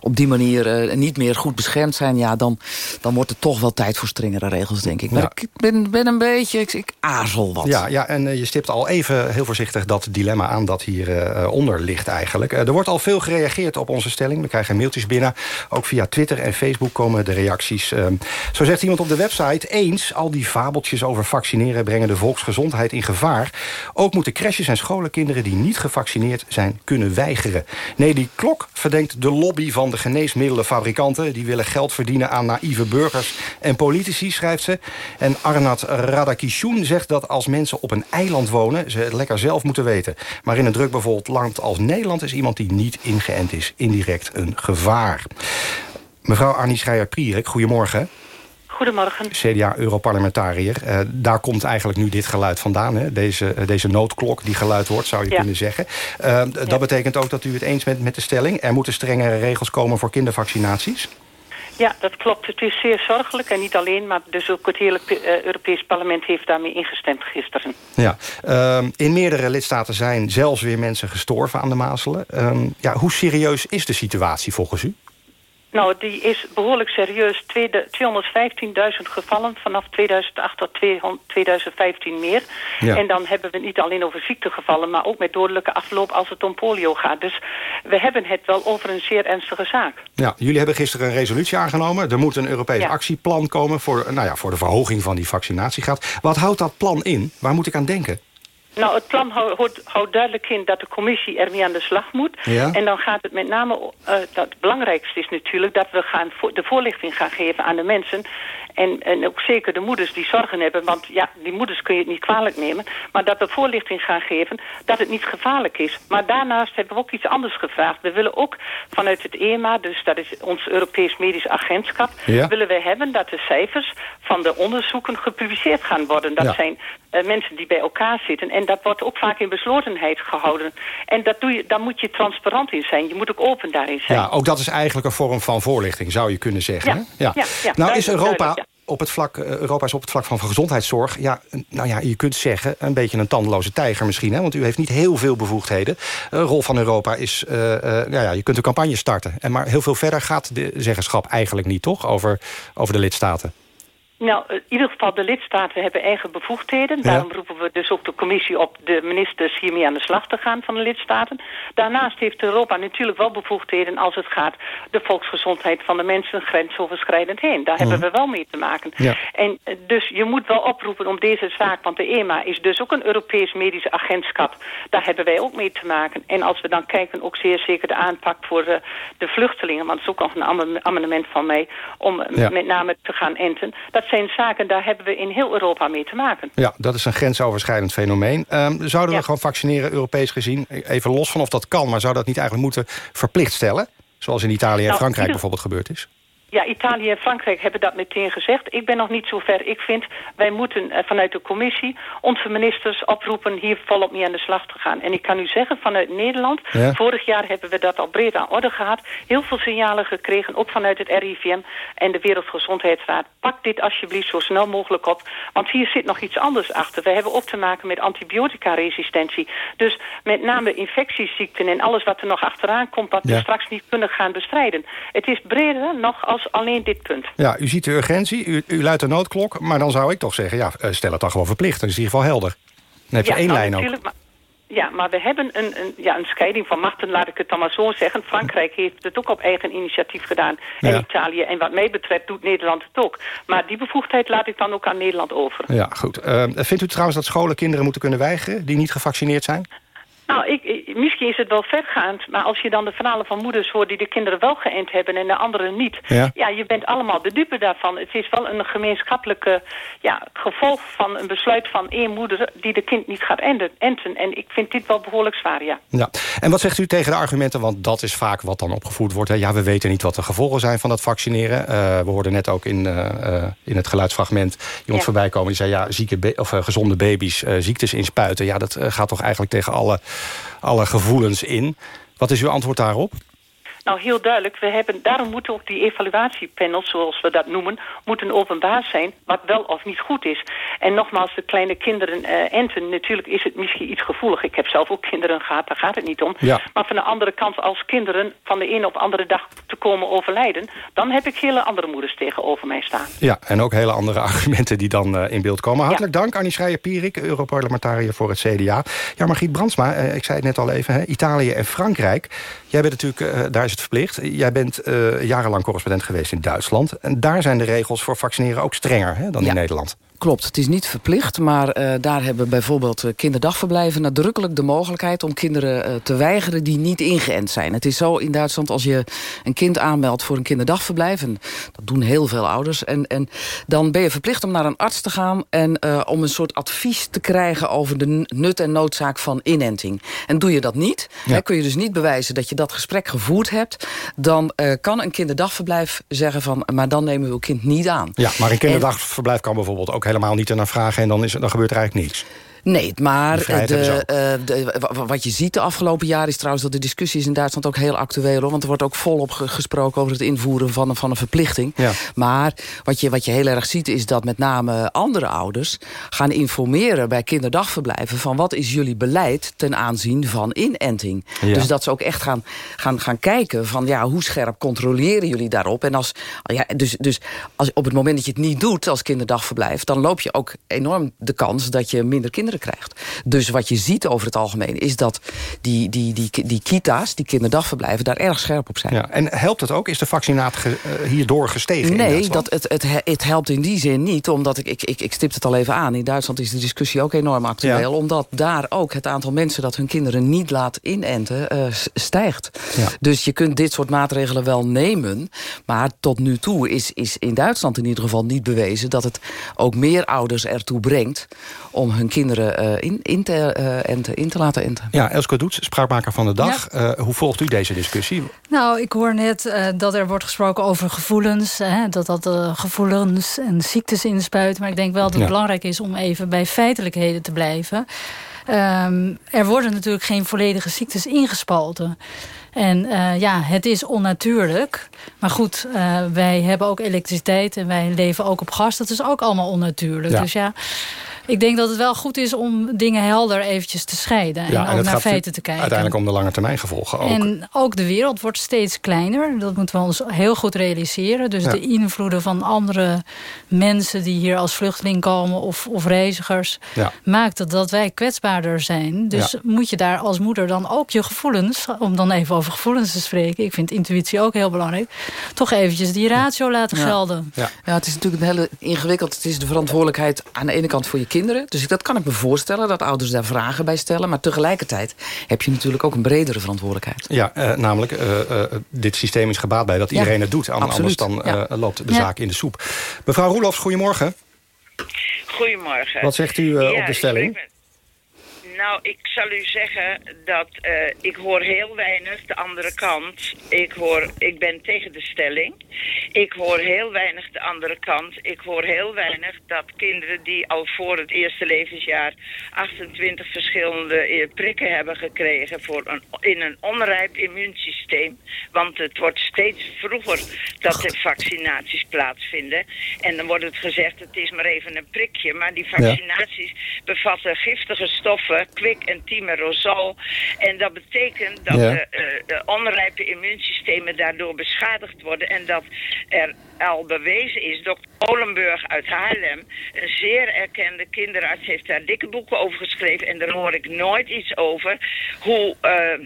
op die manier uh, niet meer goed beschermd zijn... Ja, dan, dan wordt het toch wel tijd voor strengere regels, denk ik. Maar ja. ik ben, ben een beetje, ik, ik aarzel wat. Ja, ja en uh, je stipt al even heel voorzichtig dat dilemma aan dat hieronder onder ligt eigenlijk. er wordt al veel gereageerd op onze stelling. We krijgen mailtjes binnen. Ook via Twitter en Facebook komen de reacties. Um, zo zegt iemand op de website... eens, al die fabeltjes over vaccineren brengen de volksgezondheid in gevaar. Ook moeten crèches en scholen kinderen die niet gevaccineerd zijn kunnen weigeren. Nee, die klok verdenkt de lobby van de geneesmiddelenfabrikanten. Die willen geld verdienen aan naïeve burgers en politici, schrijft ze. En Arnat Radakishun zegt dat als mensen op een eiland wonen... ze het lekker zelf moeten weten. Maar in een druk bevolkt land als Nederland is iemand die niet ingeënt is indirect een gevaar. Mevrouw Arnie Schreier-Pierik, goedemorgen. Goedemorgen. CDA-europarlementariër. Uh, daar komt eigenlijk nu dit geluid vandaan. Hè? Deze, uh, deze noodklok die geluid wordt, zou je ja. kunnen zeggen. Uh, dat betekent ook dat u het eens bent met de stelling. Er moeten strengere regels komen voor kindervaccinaties. Ja, dat klopt. Het is zeer zorgelijk. En niet alleen, maar dus ook het hele uh, Europees Parlement heeft daarmee ingestemd gisteren. Ja, uh, in meerdere lidstaten zijn zelfs weer mensen gestorven aan de mazelen. Uh, ja, hoe serieus is de situatie volgens u? Nou, die is behoorlijk serieus. 215.000 gevallen vanaf 2008 tot 2015 meer. Ja. En dan hebben we het niet alleen over ziektegevallen... maar ook met dodelijke afloop als het om polio gaat. Dus we hebben het wel over een zeer ernstige zaak. Ja, jullie hebben gisteren een resolutie aangenomen. Er moet een Europees ja. actieplan komen voor, nou ja, voor de verhoging van die vaccinatiegraad. Wat houdt dat plan in? Waar moet ik aan denken? Nou, het plan houdt, houdt duidelijk in dat de commissie ermee aan de slag moet. Ja. En dan gaat het met name... Uh, dat het belangrijkste is natuurlijk dat we gaan vo de voorlichting gaan geven aan de mensen... En, en ook zeker de moeders die zorgen hebben. Want ja, die moeders kun je het niet kwalijk nemen. Maar dat we voorlichting gaan geven dat het niet gevaarlijk is. Maar daarnaast hebben we ook iets anders gevraagd. We willen ook vanuit het EMA, dus dat is ons Europees Medisch Agentschap... Ja. willen we hebben dat de cijfers van de onderzoeken gepubliceerd gaan worden. Dat Ja. zijn uh, mensen die bij elkaar zitten. En dat wordt ook vaak in beslotenheid gehouden. En dat doe je, daar moet je transparant in zijn. Je moet ook open daarin zijn. Ja, ook dat is eigenlijk een vorm van voorlichting, zou je kunnen zeggen. Ja, hè? Ja. ja, ja, nou is Europa op het vlak, eh, Europa is op het vlak van gezondheidszorg... Ja, nou ja, je kunt zeggen, een beetje een tandeloze tijger misschien. Hè? Want u heeft niet heel veel bevoegdheden. Een rol van Europa is, eh, eh, nou ja, je kunt een campagne starten. En maar heel veel verder gaat de zeggenschap eigenlijk niet, toch? Over, over de lidstaten. Nou, in ieder geval de lidstaten hebben eigen bevoegdheden. Daarom roepen we dus ook de commissie op de ministers hiermee aan de slag te gaan van de lidstaten. Daarnaast heeft Europa natuurlijk wel bevoegdheden als het gaat de volksgezondheid van de mensen grensoverschrijdend heen. Daar hebben we wel mee te maken. Ja. En eh, dus je moet wel oproepen om deze zaak, want de EMA is dus ook een Europees medisch agentschap. Daar hebben wij ook mee te maken. En als we dan kijken, ook zeer zeker de aanpak voor de, de vluchtelingen, want het is ook nog een amendement- van mij, om eh, Ja. met name te gaan enten. Dat zijn zaken, daar hebben we in heel Europa mee te maken. Ja, dat is een grensoverschrijdend fenomeen. Ehm, zouden we gewoon vaccineren, Europees gezien? Even los van of dat kan, maar zou dat niet eigenlijk moeten verplicht stellen? Zoals in Italië en Nou, Frankrijk ieder- bijvoorbeeld gebeurd is. Ja, Italië en Frankrijk hebben dat meteen gezegd. Ik ben nog niet zo ver. Ik vind, wij moeten eh, vanuit de commissie onze ministers oproepen hier volop mee aan de slag te gaan. En ik kan u zeggen, vanuit Nederland, Ja. vorig jaar hebben we dat al breed aan orde gehad. Heel veel signalen gekregen, ook vanuit het RIVM en de Wereldgezondheidsraad. Pak dit alsjeblieft zo snel mogelijk op, want hier zit nog iets anders achter. We hebben ook te maken met antibioticaresistentie. Dus met name infectieziekten en alles wat er nog achteraan komt... wat Ja. we straks niet kunnen gaan bestrijden. Het is breder nog als alleen dit punt. Ja, u ziet de urgentie, u, u luidt de noodklok... maar dan zou ik toch zeggen, ja, eh, stel het dan gewoon verplicht. Dan is het in ieder geval helder. Dan heb je één nou, lijn ook. Maar, Ja, maar we hebben een, een, ja, een scheiding van machten, laat ik het dan maar zo zeggen. Frankrijk heeft het ook op eigen initiatief gedaan. En Ja. Italië. En wat mij betreft doet Nederland het ook. Maar die bevoegdheid laat ik dan ook aan Nederland over. Ja, goed. Eh, vindt u trouwens dat scholen kinderen moeten kunnen weigeren... die niet gevaccineerd zijn? Nou, ik, misschien is het wel vergaand, maar als je dan de verhalen van moeders hoort die de kinderen wel geënt hebben en de anderen niet. Ja. je bent allemaal de dupe daarvan. Het is wel een gemeenschappelijke ja, gevolg van een besluit van één moeder die de kind niet gaat enten. En ik vind dit wel behoorlijk zwaar, ja. Ja. En wat zegt u tegen de argumenten? Want dat is vaak wat dan opgevoerd wordt. Hè? Ja, we weten niet wat de gevolgen zijn van dat vaccineren. Eh, we hoorden net ook in, eh, eh, in het geluidsfragment iemand Ja. voorbij komen... die zei, ja, zieke of, gezonde baby's ziektes inspuiten. Ja, dat gaat toch eigenlijk tegen alle, alle gevoelens in. Wat is uw antwoord daarop? Nou, heel duidelijk. We hebben, daarom moeten ook die evaluatiepanels, zoals we dat noemen, moeten openbaar zijn, wat wel of niet goed is. En nogmaals, de kleine kinderen eh, enten, natuurlijk is het misschien iets gevoelig. Ik heb zelf ook kinderen gehad, daar gaat het niet om. Ja. Maar van de andere kant, als kinderen van de ene op andere dag te komen overlijden, dan heb ik hele andere moeders tegenover mij staan. Ja, en ook hele andere argumenten die dan eh, in beeld komen. Hartelijk dank, Annie Schreier-Pierik, Europarlementariër voor het CDA. Ja, Margriet Brandsma, eh, ik zei het net al even, hè, Italië en Frankrijk. Jij bent natuurlijk, daar is het verplicht. Jij bent eh, jarenlang correspondent geweest in Duitsland. En daar zijn de regels voor vaccineren ook strenger hè, dan in Nederland. Klopt, het is niet verplicht, maar eh, daar hebben bijvoorbeeld eh, kinderdagverblijven nadrukkelijk de mogelijkheid om kinderen eh, te weigeren die niet ingeënt zijn. Het is zo in Duitsland als je een kind aanmeldt voor een kinderdagverblijf, en dat doen heel veel ouders, en, en dan ben je verplicht om naar een arts te gaan en om een soort advies te krijgen over de nut en noodzaak van inenting. En doe je dat niet, hè, kun je dus niet bewijzen dat je dat gesprek gevoerd hebt, dan kan een kinderdagverblijf zeggen van, maar dan nemen we uw kind niet aan. Ja, maar een kinderdagverblijf kan bijvoorbeeld ook helemaal niet ernaar vragen... en dan, is, dan gebeurt er eigenlijk niks. Nee, maar de, eh, de, wat je ziet de afgelopen jaren is trouwens... dat de discussie is in Duitsland ook heel actueel. Hoor, want er wordt ook volop ge- gesproken over het invoeren van, een- van een verplichting. Ja. Maar wat je, wat je heel erg ziet is dat met name andere ouders... gaan informeren bij kinderdagverblijven... van wat is jullie beleid ten aanzien van inenting. Ja. Dus dat ze ook echt gaan, gaan, gaan kijken van... ja, hoe scherp controleren jullie daarop? En als, ja, dus, dus als, op het moment dat je het niet doet als kinderdagverblijf... dan loop je ook enorm de kans dat je minder kinderen krijgt. Dus wat je ziet over het algemeen is dat die, die, die, die kita's, die kinderdagverblijven... daar erg scherp op zijn. Ja, en helpt het ook? Is de vaccinaat ge- eh, hierdoor gestegen Nee, dat, het, het, he- het helpt in die zin niet. Omdat ik, ik, ik, ik stipte het al even aan. In Duitsland is de discussie ook enorm actueel. Ja. Omdat daar ook het aantal mensen dat hun kinderen niet laat inenten eh, stijgt. Ja. Dus je kunt dit soort maatregelen wel nemen. Maar tot nu toe is, is in Duitsland in ieder geval niet bewezen... dat het ook meer ouders ertoe brengt om hun kinderen in, in, te, eh, enten, in te laten enten. Ja, Elske Doets, spraakmaker van de dag. Eh, hoe volgt u deze discussie? Nou, ik hoor net eh, dat er wordt gesproken over gevoelens. Hè, dat dat eh, gevoelens en ziektes inspuit. Maar ik denk wel dat het Ja. belangrijk is om even bij feitelijkheden te blijven. Ehm, er worden natuurlijk geen volledige ziektes ingespalten. En eh, ja, het is onnatuurlijk. Maar goed, eh, wij hebben ook elektriciteit en wij leven ook op gas. Dat is ook allemaal onnatuurlijk. Ja. Dus ja, ik denk dat het wel goed is om dingen helder eventjes te scheiden. en ook naar feiten te kijken. uiteindelijk om de lange termijn gevolgen ook. En ook de wereld wordt steeds kleiner. Dat moeten we ons heel goed realiseren. Dus Ja. de invloeden van andere mensen die hier als vluchteling komen of, of reizigers... Ja. maakt het dat wij kwetsbaarder zijn. Dus Ja. moet je daar als moeder dan ook je gevoelens... om dan even over gevoelens te spreken... ik vind intuïtie ook heel belangrijk... toch eventjes die ratio laten gelden. Ja. Ja, het is natuurlijk een hele ingewikkeld. Het is de verantwoordelijkheid aan de ene kant voor je kinderen. Dus dat kan ik me voorstellen, dat ouders daar vragen bij stellen. Maar tegelijkertijd heb je natuurlijk ook een bredere verantwoordelijkheid. Ja, eh, namelijk, eh, eh, dit systeem is gebaat bij dat Ja, iedereen het doet. An- Anders absoluut. dan Ja. eh, loopt de Ja. zaak in de soep. Mevrouw Roelofs, goedemorgen. Goedemorgen. Wat zegt u Ja, op de ik stelling? Nou, ik zal u zeggen dat eh, ik hoor heel weinig de andere kant. Ik, hoor, ik ben tegen de stelling. Ik hoor heel weinig de andere kant. Ik hoor heel weinig dat kinderen die al voor het eerste levensjaar 28 verschillende eh, prikken hebben gekregen voor een, in een onrijp immuunsysteem. Want het wordt steeds vroeger dat de vaccinaties plaatsvinden. En dan wordt het gezegd, het is maar even een prikje. Maar die vaccinaties bevatten giftige stoffen Kwik en Thimerosal. En dat betekent dat Ja. de, eh, de onrijpe immuunsystemen daardoor beschadigd worden. En dat er al bewezen is, dokter Olenburg uit Haarlem, een zeer erkende kinderarts, heeft daar dikke boeken over geschreven. En daar hoor ik nooit iets over. Hoe... eh,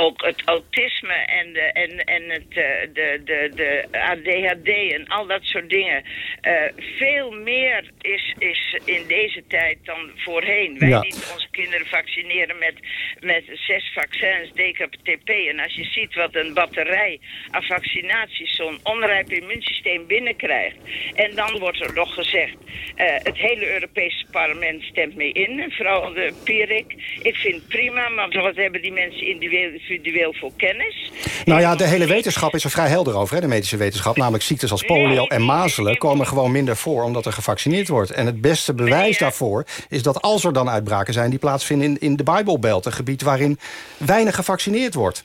ook het autisme en, de, en, en het, eh, de, de, de ADHD en al dat soort dingen eh, veel meer is, is in deze tijd dan voorheen. Wij Ja. lieten onze kinderen vaccineren met, met zes vaccins, DKTP. En als je ziet wat een batterij aan vaccinaties zo'n onrijp immuunsysteem binnenkrijgt. En dan wordt er nog gezegd, eh, het hele Europese parlement stemt mee in. En vooral de Pierik. Ik vind prima, maar wat hebben die mensen individueel, individueel voor kennis? Nou ja, de hele wetenschap is er vrij helder over, hè, de medische wetenschap. Namelijk ziektes als polio en mazelen komen gewoon minder voor... omdat er gevaccineerd wordt. En het beste bewijs daarvoor is dat als er dan uitbraken zijn... die plaatsvinden in, in de Bijbelbelt, een gebied waarin weinig gevaccineerd wordt.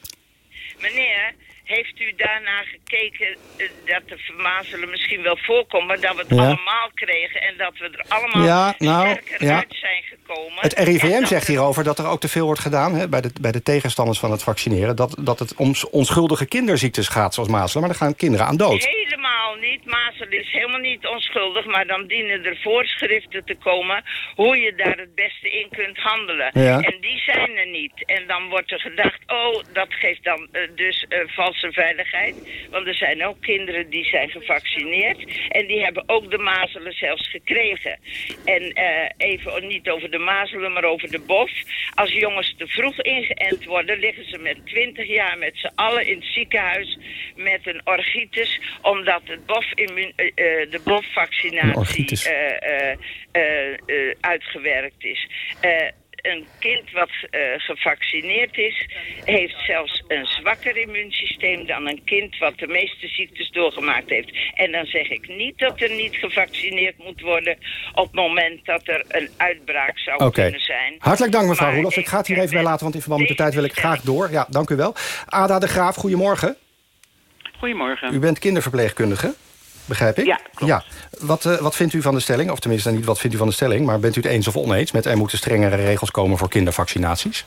Meneer, heeft u daarna gekeken eh, dat de vermazelen misschien wel voorkomen... maar dat we het Ja. allemaal kregen en dat we er allemaal Ja, nou, sterker ja. uit zijn gekomen? Het RIVM zegt hierover dat er ook te veel wordt gedaan... Hè, bij, de, bij de tegenstanders van het vaccineren... Dat, dat het om onschuldige kinderziektes gaat, zoals mazelen. Maar dan gaan kinderen aan dood. Helemaal niet. Mazelen is helemaal niet onschuldig. Maar dan dienen er voorschriften te komen hoe je daar het beste in kunt handelen. Ja. En die zijn er niet. En dan wordt er gedacht, oh, dat geeft dan eh, dus eh, valse veiligheid. Want er zijn ook kinderen die zijn gevaccineerd. En die hebben ook de mazelen zelfs gekregen. En eh, even niet over de mazelen, maar over de bof. Als jongens te vroeg ingeënt worden, liggen ze met 20 jaar met z'n allen in het ziekenhuis met een orchitis, omdat het bof immuun, eh, eh, de bofvaccinatie uitgewerkt is. Een kind wat eh, gevaccineerd is, heeft zelfs een zwakker immuunsysteem dan een kind wat de meeste ziektes doorgemaakt heeft. En dan zeg ik niet dat er niet gevaccineerd moet worden op het moment dat er een uitbraak zou kunnen zijn. Hartelijk dank, mevrouw Roelofs. Ik ga het hier even bij laten, want in verband met de tijd wil ik graag door. Ja, dank u wel. Ada de Graaf, goedemorgen. Goedemorgen. U bent kinderverpleegkundige, begrijp ik? Ja, ja. Wat, eh, wat vindt u van de stelling? Of tenminste, niet wat vindt u van de stelling... maar bent u het eens of oneens met... er moeten strengere regels komen voor kindervaccinaties?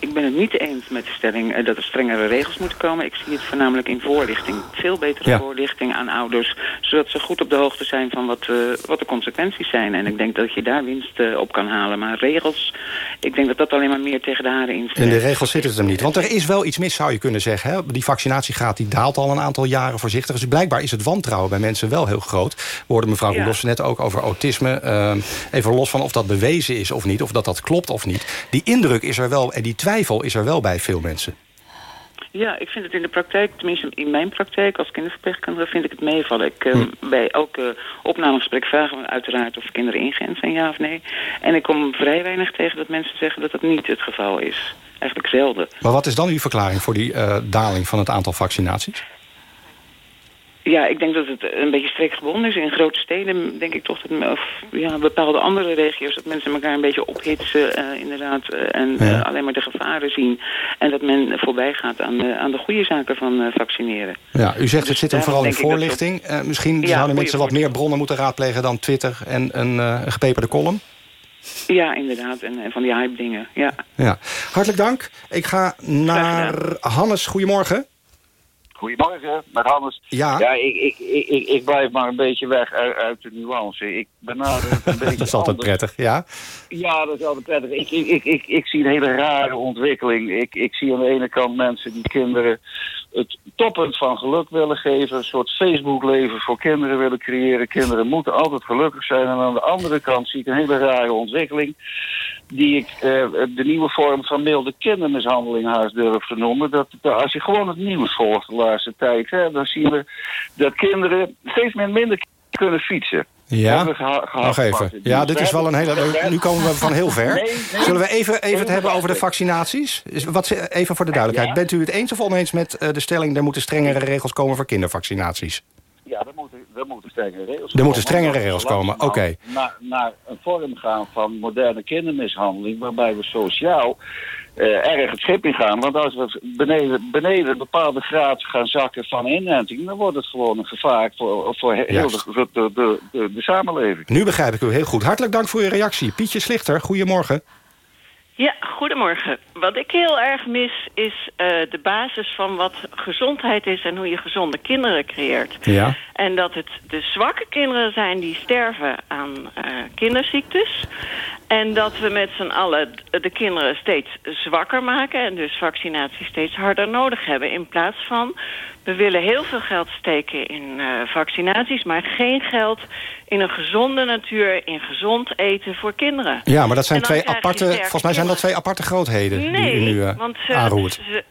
Ik ben het niet eens met de stelling eh, dat er strengere regels moeten komen. Ik zie het voornamelijk in voorlichting. Veel betere Ja. voorlichting aan ouders. Zodat ze goed op de hoogte zijn van wat, eh, wat de consequenties zijn. En ik denk dat je daar winst eh, op kan halen. Maar regels, ik denk dat dat alleen maar meer tegen de haren In instelt. de regels zit het hem niet. Want er is wel iets mis, zou je kunnen zeggen. Hè? Die vaccinatiegraad die daalt al een aantal jaren voorzichtig. Dus blijkbaar is het wantrouwen bij mensen wel heel groot. We hoorden mevrouw Ja. Net ook over autisme. Ehm, even los van of dat bewezen is of niet. Of dat dat klopt of niet. Die indruk is er wel en die twijfel is er wel bij veel mensen. Ja, ik vind het in de praktijk, tenminste in mijn praktijk als kinderverpleegkundige, vind ik het meevallen. Ik, eh, Hm. Bij elke opnamegesprek vragen we uiteraard of kinderen ingeënt zijn, ja of nee. En ik kom vrij weinig tegen dat mensen zeggen dat dat niet het geval is. Eigenlijk zelden. Maar wat is dan uw verklaring voor die eh, daling van het aantal vaccinaties? Ja, ik denk dat het een beetje streekgebonden is. In grote steden denk ik toch dat of, ja, bepaalde andere regio's... dat mensen elkaar een beetje ophitsen eh, inderdaad. eh, en eh, alleen maar de gevaren zien. En dat men voorbij gaat aan de, aan de goede zaken van vaccineren. Ja, u zegt het zit hem vooral in dat voorlichting. Misschien Ja, zouden mensen wat meer bronnen moeten raadplegen... dan Twitter en een, een gepeperde column. Ja, inderdaad. En, en van die hype dingen, ja. Ja. Hartelijk dank. Ik ga naar Hannes. Goedemorgen. Goedemorgen, met Hannes. Ja. ja ik, ik, ik, ik, blijf maar een beetje weg uit, uit de nuance. Ik benader het een beetje Dat is altijd anders. prettig, ja. Ja, dat is altijd prettig. Ik, ik, ik, ik, ik zie een hele rare ontwikkeling. Ik, ik zie aan de ene kant mensen die kinderen het toppunt van geluk willen geven. Een soort Facebook-leven voor kinderen willen creëren. Kinderen moeten altijd gelukkig zijn. En aan de andere kant zie ik een hele rare ontwikkeling. Die ik eh, de nieuwe vorm van milde kindermishandeling haast durf te noemen. Dat, dat als je gewoon het nieuws volgt de laatste tijd. Hè, dan zien we dat kinderen steeds meer minder kunnen fietsen. Ja, nog even. Ja, dit is wel een hele... Nu komen we van heel ver. Zullen we even, even het hebben over de vaccinaties? Wat, even voor de duidelijkheid. Bent u het eens of oneens met eh, de stelling... er moeten strengere regels komen voor kindervaccinaties? Ja, er moeten, er moeten strengere regels Er moeten komen. strengere regels komen, we oké. nou Naar, naar een vorm gaan van moderne kindermishandeling... waarbij we sociaal eh, erg het schip in gaan. Want als we beneden, beneden een bepaalde graad gaan zakken van inenting... dan wordt het gewoon een gevaar voor, voor heel de, de, de, de samenleving. Nu begrijp ik u heel goed. Hartelijk dank voor uw reactie. Pietje Slichter, goedemorgen. Ja, goedemorgen. Wat ik heel erg mis is uh, de basis van wat gezondheid is... en hoe je gezonde kinderen creëert. Ja. En dat het de zwakke kinderen zijn die sterven aan uh, kinderziektes. En dat we met z'n allen de kinderen steeds zwakker maken... en dus vaccinatie steeds harder nodig hebben. In plaats van, we willen heel veel geld steken in uh, vaccinaties... maar geen geld in een gezonde natuur, in gezond eten voor kinderen. Ja, maar dat zijn twee aparte... Volgens mij zijn dat twee aparte grootheden nee, die u nu uh, want, aanroert. Ze,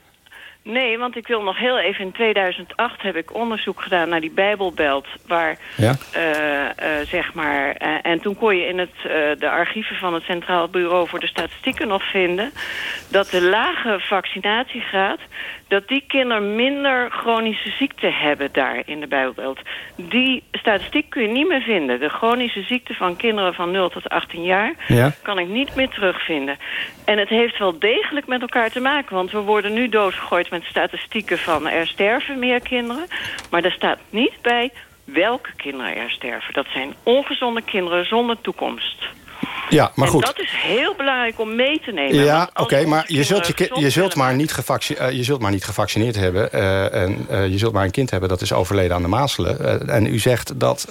Nee, want ik wil nog heel even... In 2008 heb ik onderzoek gedaan naar die Bijbelbelt... waar, ja? uh, uh, zeg maar... Uh, en toen kon je in het, de archieven van het Centraal Bureau voor de Statistieken nog vinden... dat de lage vaccinatiegraad... dat die kinderen minder chronische ziekte hebben daar in de Bijbelbelt. Die statistiek kun je niet meer vinden. De chronische ziekte van kinderen van 0 tot 18 jaar... Ja? kan ik niet meer terugvinden. En het heeft wel degelijk met elkaar te maken... want we worden nu doodgegooid met statistieken van er sterven meer kinderen. Maar er staat niet bij welke kinderen er sterven. Dat zijn ongezonde kinderen zonder toekomst. Ja, maar goed. En dat is heel belangrijk om mee te nemen. Ja, oké, okay, maar je zult, je, je, zult maar niet uh, je zult maar niet gevaccineerd hebben. Uh, en uh, je zult maar een kind hebben dat is overleden aan de mazelen. en u zegt dat,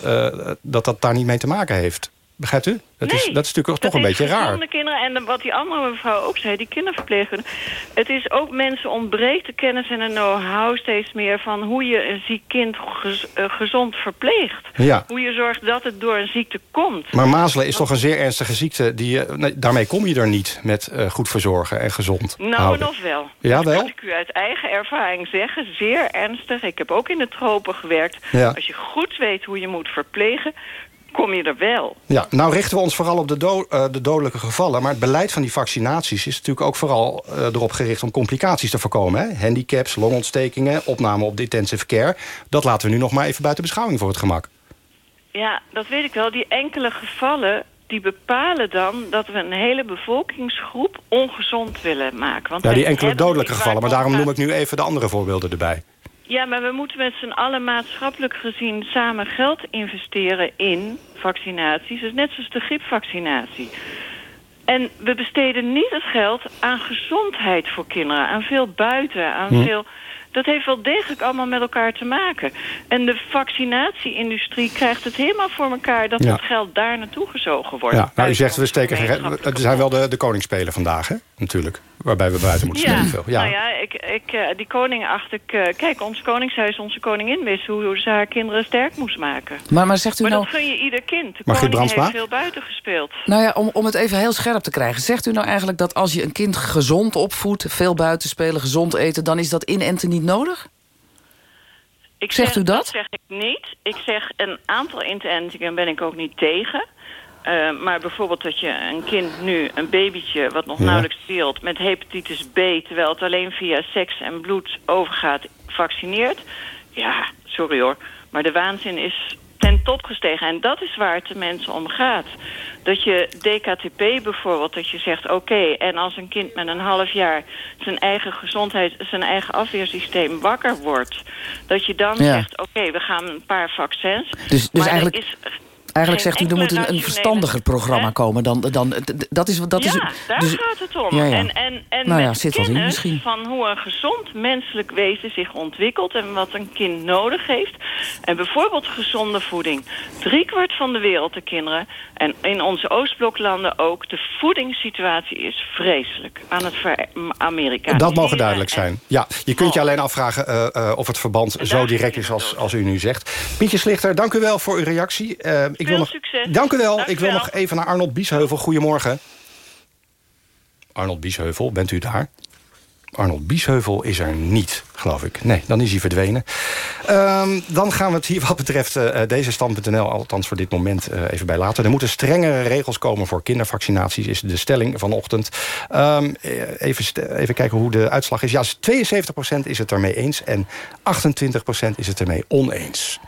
dat dat daar niet mee te maken heeft. Begrijpt u? Dat, nee, is, dat is natuurlijk toch een beetje raar. De kinderen, en wat die andere mevrouw ook zei, die kinderverpleegkundigen... het is ook mensen ontbreekt de kennis en de know-how steeds meer... van hoe je een ziek kind gez, uh, gezond verpleegt. Ja. Hoe je zorgt dat het door een ziekte komt. Maar mazelen is toch een zeer ernstige ziekte. Die nee, daarmee kom je er niet met uh, goed verzorgen en gezond Nou, houden. nog wel. Ja, wel? Dat kan ik u uit eigen ervaring zeggen. Zeer ernstig. Ik heb ook in de tropen gewerkt. Ja. Als je goed weet hoe je moet verplegen kom je er wel. Ja, nou richten we ons vooral op de, do uh, de dodelijke gevallen. Maar het beleid van die vaccinaties is natuurlijk ook vooral uh, erop gericht... om complicaties te voorkomen. Hè? Handicaps, longontstekingen, opname op de intensive care. Dat laten we nu nog maar even buiten beschouwing voor het gemak. Ja, dat weet ik wel. Die enkele gevallen die bepalen dan dat we een hele bevolkingsgroep ongezond willen maken. Want ja, die enkele dodelijke gevallen. Maar daarom noem ik nu even de andere voorbeelden erbij. Ja, maar we moeten met z'n allen maatschappelijk gezien samen geld investeren in vaccinaties. Dus net zoals de griepvaccinatie. En we besteden niet het geld aan gezondheid voor kinderen. Aan veel buiten, aan Hm. veel... Dat heeft wel degelijk allemaal met elkaar te maken. En de vaccinatieindustrie krijgt het helemaal voor elkaar... dat Ja. het geld daar naartoe gezogen wordt. Ja, nou, u zegt we steken Het zijn wel de, de koningsspelen vandaag, hè? Natuurlijk. Waarbij we buiten moeten Ja, spelen. nou ja, ik, ik, uh, die koning acht ik... Uh, kijk, ons koningshuis, onze koningin wist hoe, hoe ze haar kinderen sterk moest maken. Maar, maar zegt u maar nou... dat gun je ieder kind. De Margriet koning Brandsma? heeft veel buiten gespeeld. Nou ja, om, om het even heel scherp te krijgen. Zegt u nou eigenlijk dat als je een kind gezond opvoedt... veel buiten spelen, gezond eten... dan is dat inenten niet nodig? Ik Zegt zeg, u dat? zeg ik niet. Ik zeg een aantal inentingen ben ik ook niet tegen. Uh, maar bijvoorbeeld dat je een kind nu, een babytje... wat nog Ja. nauwelijks speelt, met hepatitis B... terwijl het alleen via seks en bloed overgaat, vaccineert... ja, sorry hoor, maar de waanzin is ten top gestegen. En dat is waar het de mensen om gaat. Dat je DKTP bijvoorbeeld, dat je zegt... oké, en als een kind met een half jaar zijn eigen gezondheid... zijn eigen afweersysteem wakker wordt... dat je dan Ja. zegt, oké, we gaan een paar vaccins... Dus, dus maar eigenlijk, is eigenlijk zegt u, er moet een, verstandiger programma Hè? komen. Dan, dan, dat is, dat is, ja, daar dus- gaat het om. Ja, ja. En, en, en Nou ja, met zit wat in misschien. van hoe een gezond menselijk wezen zich ontwikkelt... en wat een kind nodig heeft. En bijvoorbeeld gezonde voeding. Driekwart van de wereld, de kinderen... en in onze Oostbloklanden ook... de voedingssituatie is vreselijk aan het ver- Amerika. Dat mogen duidelijk zijn. Ja, je kunt je alleen afvragen uh, uh, of het verband zo direct is als, als u nu zegt. Pietje Slichter, dank u wel voor uw reactie. Uh, ik wil nog, succes. Dank u wel. Dank ik wil wel. nog even naar Arnold Biesheuvel. Goedemorgen. Arnold Biesheuvel, bent u daar? Arnold Biesheuvel is er niet, geloof ik. Nee, dan is hij verdwenen. Um, dan gaan we het hier wat betreft uh, deze stand.nl... althans voor dit moment uh, even bij laten. Er moeten strengere regels komen voor kindervaccinaties... is de stelling vanochtend. Um, even, even kijken hoe de uitslag is. Ja, 72% is het ermee eens... en 28% is het ermee oneens.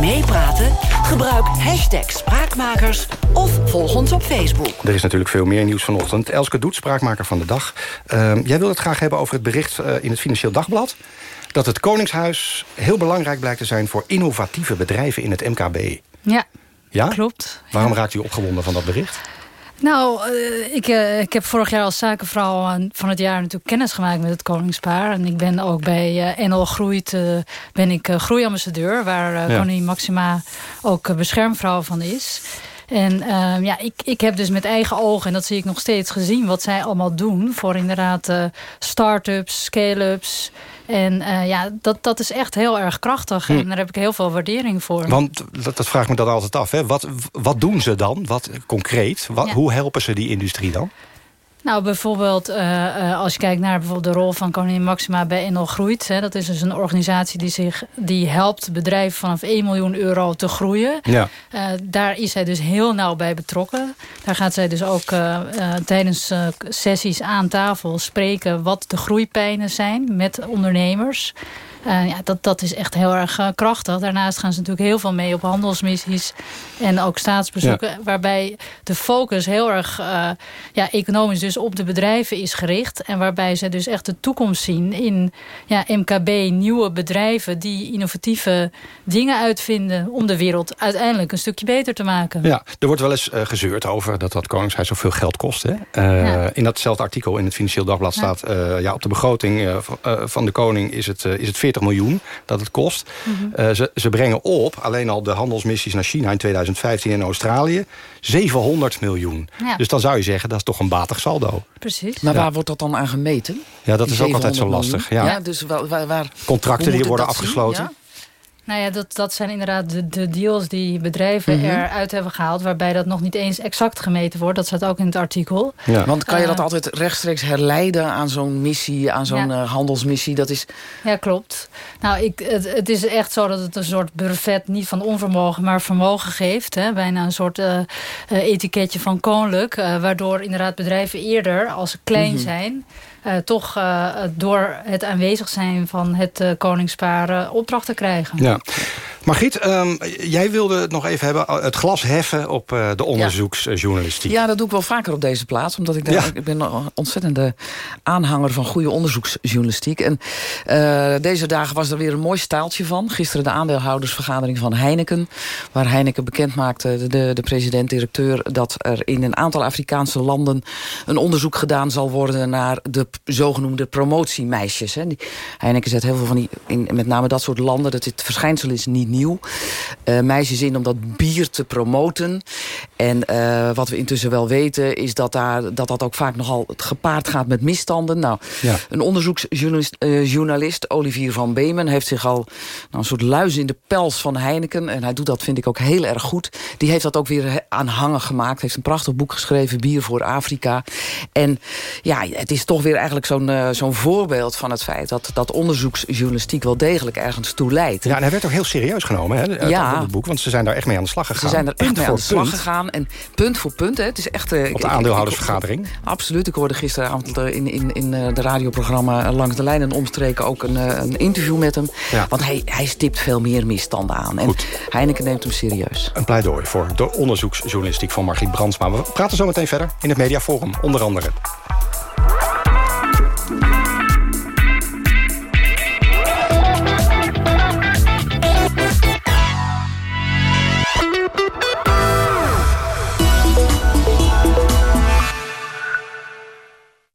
Meepraten? Gebruik hashtag Spraakmakers of volg ons op Facebook. Er is natuurlijk veel meer nieuws vanochtend. Elske Doet, spraakmaker van de dag. Uh, jij wil het graag hebben over het bericht uh, in het Financieel Dagblad... dat het Koningshuis heel belangrijk blijkt te zijn... voor innovatieve bedrijven in het MKB. Ja, Ja? klopt. Waarom raakt u opgewonden van dat bericht? Nou, uh, ik, uh, ik heb vorig jaar als zakenvrouw van het jaar natuurlijk kennis gemaakt met het Koningspaar. En ik ben ook bij uh, NL Groeit, ben ik groeiambassadeur, waar ja. koningin Maxima ook beschermvrouw van is. En uh, ja, ik, ik heb dus met eigen ogen, en dat zie ik nog steeds gezien... wat zij allemaal doen voor inderdaad uh, start-ups, scale-ups... En uh, ja, dat, dat is echt heel erg krachtig. Hm. En daar heb ik heel veel waardering voor. Want dat, dat vraagt me dan altijd af. Hè? Wat, wat doen ze dan? Wat concreet? Wat, ja. Hoe helpen ze die industrie dan? Nou, bijvoorbeeld uh, uh, als je kijkt naar bijvoorbeeld de rol van koningin Maxima bij Enel Groeit. Hè, dat is dus een organisatie die, zich, die helpt bedrijven vanaf 1 miljoen euro te groeien. Ja. Uh, daar is zij dus heel nauw bij betrokken. Daar gaat zij dus ook tijdens sessies aan tafel spreken wat de groeipijnen zijn met ondernemers. Uh, ja, dat, dat is echt heel erg uh, krachtig. Daarnaast gaan ze natuurlijk heel veel mee op handelsmissies en ook staatsbezoeken. Ja. Waarbij de focus heel erg uh, ja, economisch dus op de bedrijven is gericht. En waarbij ze dus echt de toekomst zien in ja, MKB, nieuwe bedrijven die innovatieve dingen uitvinden om de wereld uiteindelijk een stukje beter te maken. Ja, er wordt wel eens gezeurd over dat dat Koningshuis zoveel geld kost. Hè? Ja. In datzelfde artikel in het Financieel Dagblad staat... ja, op de begroting van de koning is het, is het 40 miljoen dat het kost. Mm -hmm. uh, ze, ze brengen op, alleen al de handelsmissies naar China in 2015 en Australië, 700 miljoen. Ja. Dus dan zou je zeggen, dat is toch een batig saldo. Precies. Maar waar wordt dat dan aan gemeten? Ja, dat is ook altijd zo lastig. Ja. ja dus waar, waar, Contracten die worden afgesloten. Nou ja, dat, dat zijn inderdaad de, de deals die bedrijven mm -hmm. eruit hebben gehaald... waarbij dat nog niet eens exact gemeten wordt. Dat staat ook in het artikel. Ja. Want kan je dat uh, altijd rechtstreeks herleiden aan zo'n missie... aan zo'n ja. uh, handelsmissie? Dat is... Ja, klopt. Nou, ik, het, het, is echt zo dat het een soort buffet... niet van onvermogen, maar vermogen geeft. Hè? Bijna een soort uh, etiketje van koninklijk. waardoor inderdaad bedrijven eerder, als ze klein mm -hmm. zijn... Uh, toch uh, door het aanwezig zijn van het uh, koningspaar uh, opdrachten krijgen. Ja. Margriet, um, jij wilde het nog even hebben, het glas heffen op de onderzoeksjournalistiek. Ja. ja, dat doe ik wel vaker op deze plaats. Omdat ik, ja. ik ben een ontzettende aanhanger van goede onderzoeksjournalistiek. En deze dagen was er weer een mooi staaltje van. Gisteren de aandeelhoudersvergadering van Heineken. Waar Heineken bekend maakte, de, de president-directeur... dat er in een aantal Afrikaanse landen een onderzoek gedaan zal worden... naar de zogenoemde promotiemeisjes. Hè. Heineken zet heel veel van die, in, met name dat soort landen... dat het verschijnsel is niet nieuw. Uh, meisjes in om dat bier te promoten. En uh, wat we intussen wel weten... is dat, daar, dat dat ook vaak nogal gepaard gaat met misstanden. Nou, ja. Een onderzoeksjournalist journalist, Olivier van Beemen... heeft zich al nou, een soort luis in de pels van Heineken... en hij doet dat, vind ik, ook heel erg goed. Die heeft dat ook weer aanhangen gemaakt. heeft een prachtig boek geschreven, Bier voor Afrika. En ja, het is toch weer eigenlijk zo'n zo'n voorbeeld van het feit... Dat, dat onderzoeksjournalistiek wel degelijk ergens toe leidt. Ja, en hij werd ook heel serieus genomen, hè, ja. het boek. Want ze zijn daar echt mee aan de slag gegaan. Ze zijn er echt mee aan de slag punt. gegaan. En punt voor punt, hè. Het is echt... Uh, Op de aandeelhoudersvergadering. Ik, ik, absoluut. Ik hoorde gisteravond in, in, in uh, de radioprogramma... Langs de lijn en omstreken ook een, een interview met hem. Ja. Want hij, hij stipt veel meer misstanden aan. En Goed. Heineken neemt hem serieus. Een pleidooi voor de onderzoeksjournalistiek van Margriet Brandsma. We praten zo meteen verder in het Mediaforum, onder andere.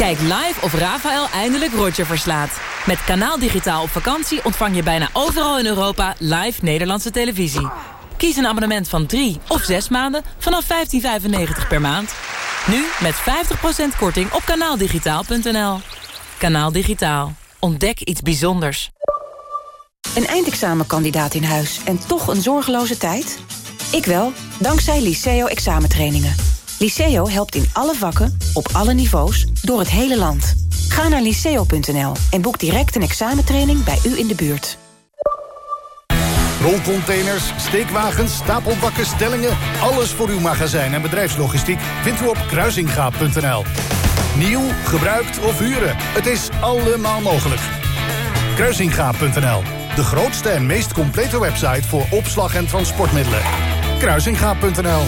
Kijk live of Rafael eindelijk Roger verslaat. Met Kanaal Digitaal op vakantie ontvang je bijna overal in Europa live Nederlandse televisie. Kies een abonnement van 3 of 6 maanden vanaf 15,95 per maand. Nu met 50% korting op kanaaldigitaal.nl. Kanaal Digitaal. Ontdek iets bijzonders. Een eindexamenkandidaat in huis en toch een zorgeloze tijd? Ik wel, dankzij Liceo examentrainingen. Liceo helpt in alle vakken, op alle niveaus, door het hele land. Ga naar liceo.nl en boek direct een examentraining bij u in de buurt. Rolcontainers, steekwagens, stapelbakken, stellingen... alles voor uw magazijn en bedrijfslogistiek vindt u op kruisingaap.nl. Nieuw, gebruikt of huren, het is allemaal mogelijk. Kruisingaap.nl, de grootste en meest complete website... voor opslag en transportmiddelen. Kruisingaap.nl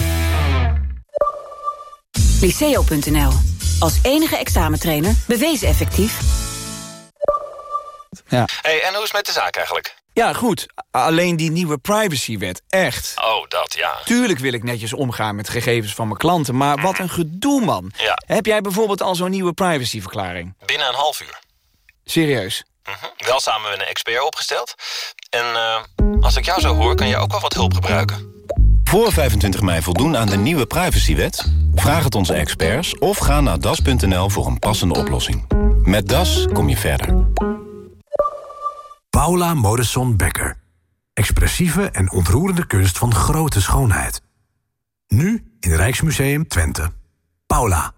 Liceo.nl, als enige examentrainer bewezen effectief... Ja. hey, en hoe is het met de zaak eigenlijk? ja, goed. Alleen die nieuwe privacywet, echt. Oh, dat, ja. Tuurlijk wil ik netjes omgaan met gegevens van mijn klanten... maar wat een gedoe, man. Ja. Heb jij bijvoorbeeld al zo'n nieuwe privacyverklaring? Binnen een half uur. Serieus? Mhm. Wel samen met een expert opgesteld. En eh, als ik jou zo hoor, kan je ook wel wat hulp gebruiken. Voor 25 mei voldoen aan de nieuwe privacywet? Vraag het onze experts of ga naar das.nl voor een passende oplossing. Met Das kom je verder. Paula Modesson Becker. Expressieve en ontroerende kunst van grote schoonheid. Nu in Rijksmuseum Twente. Paula.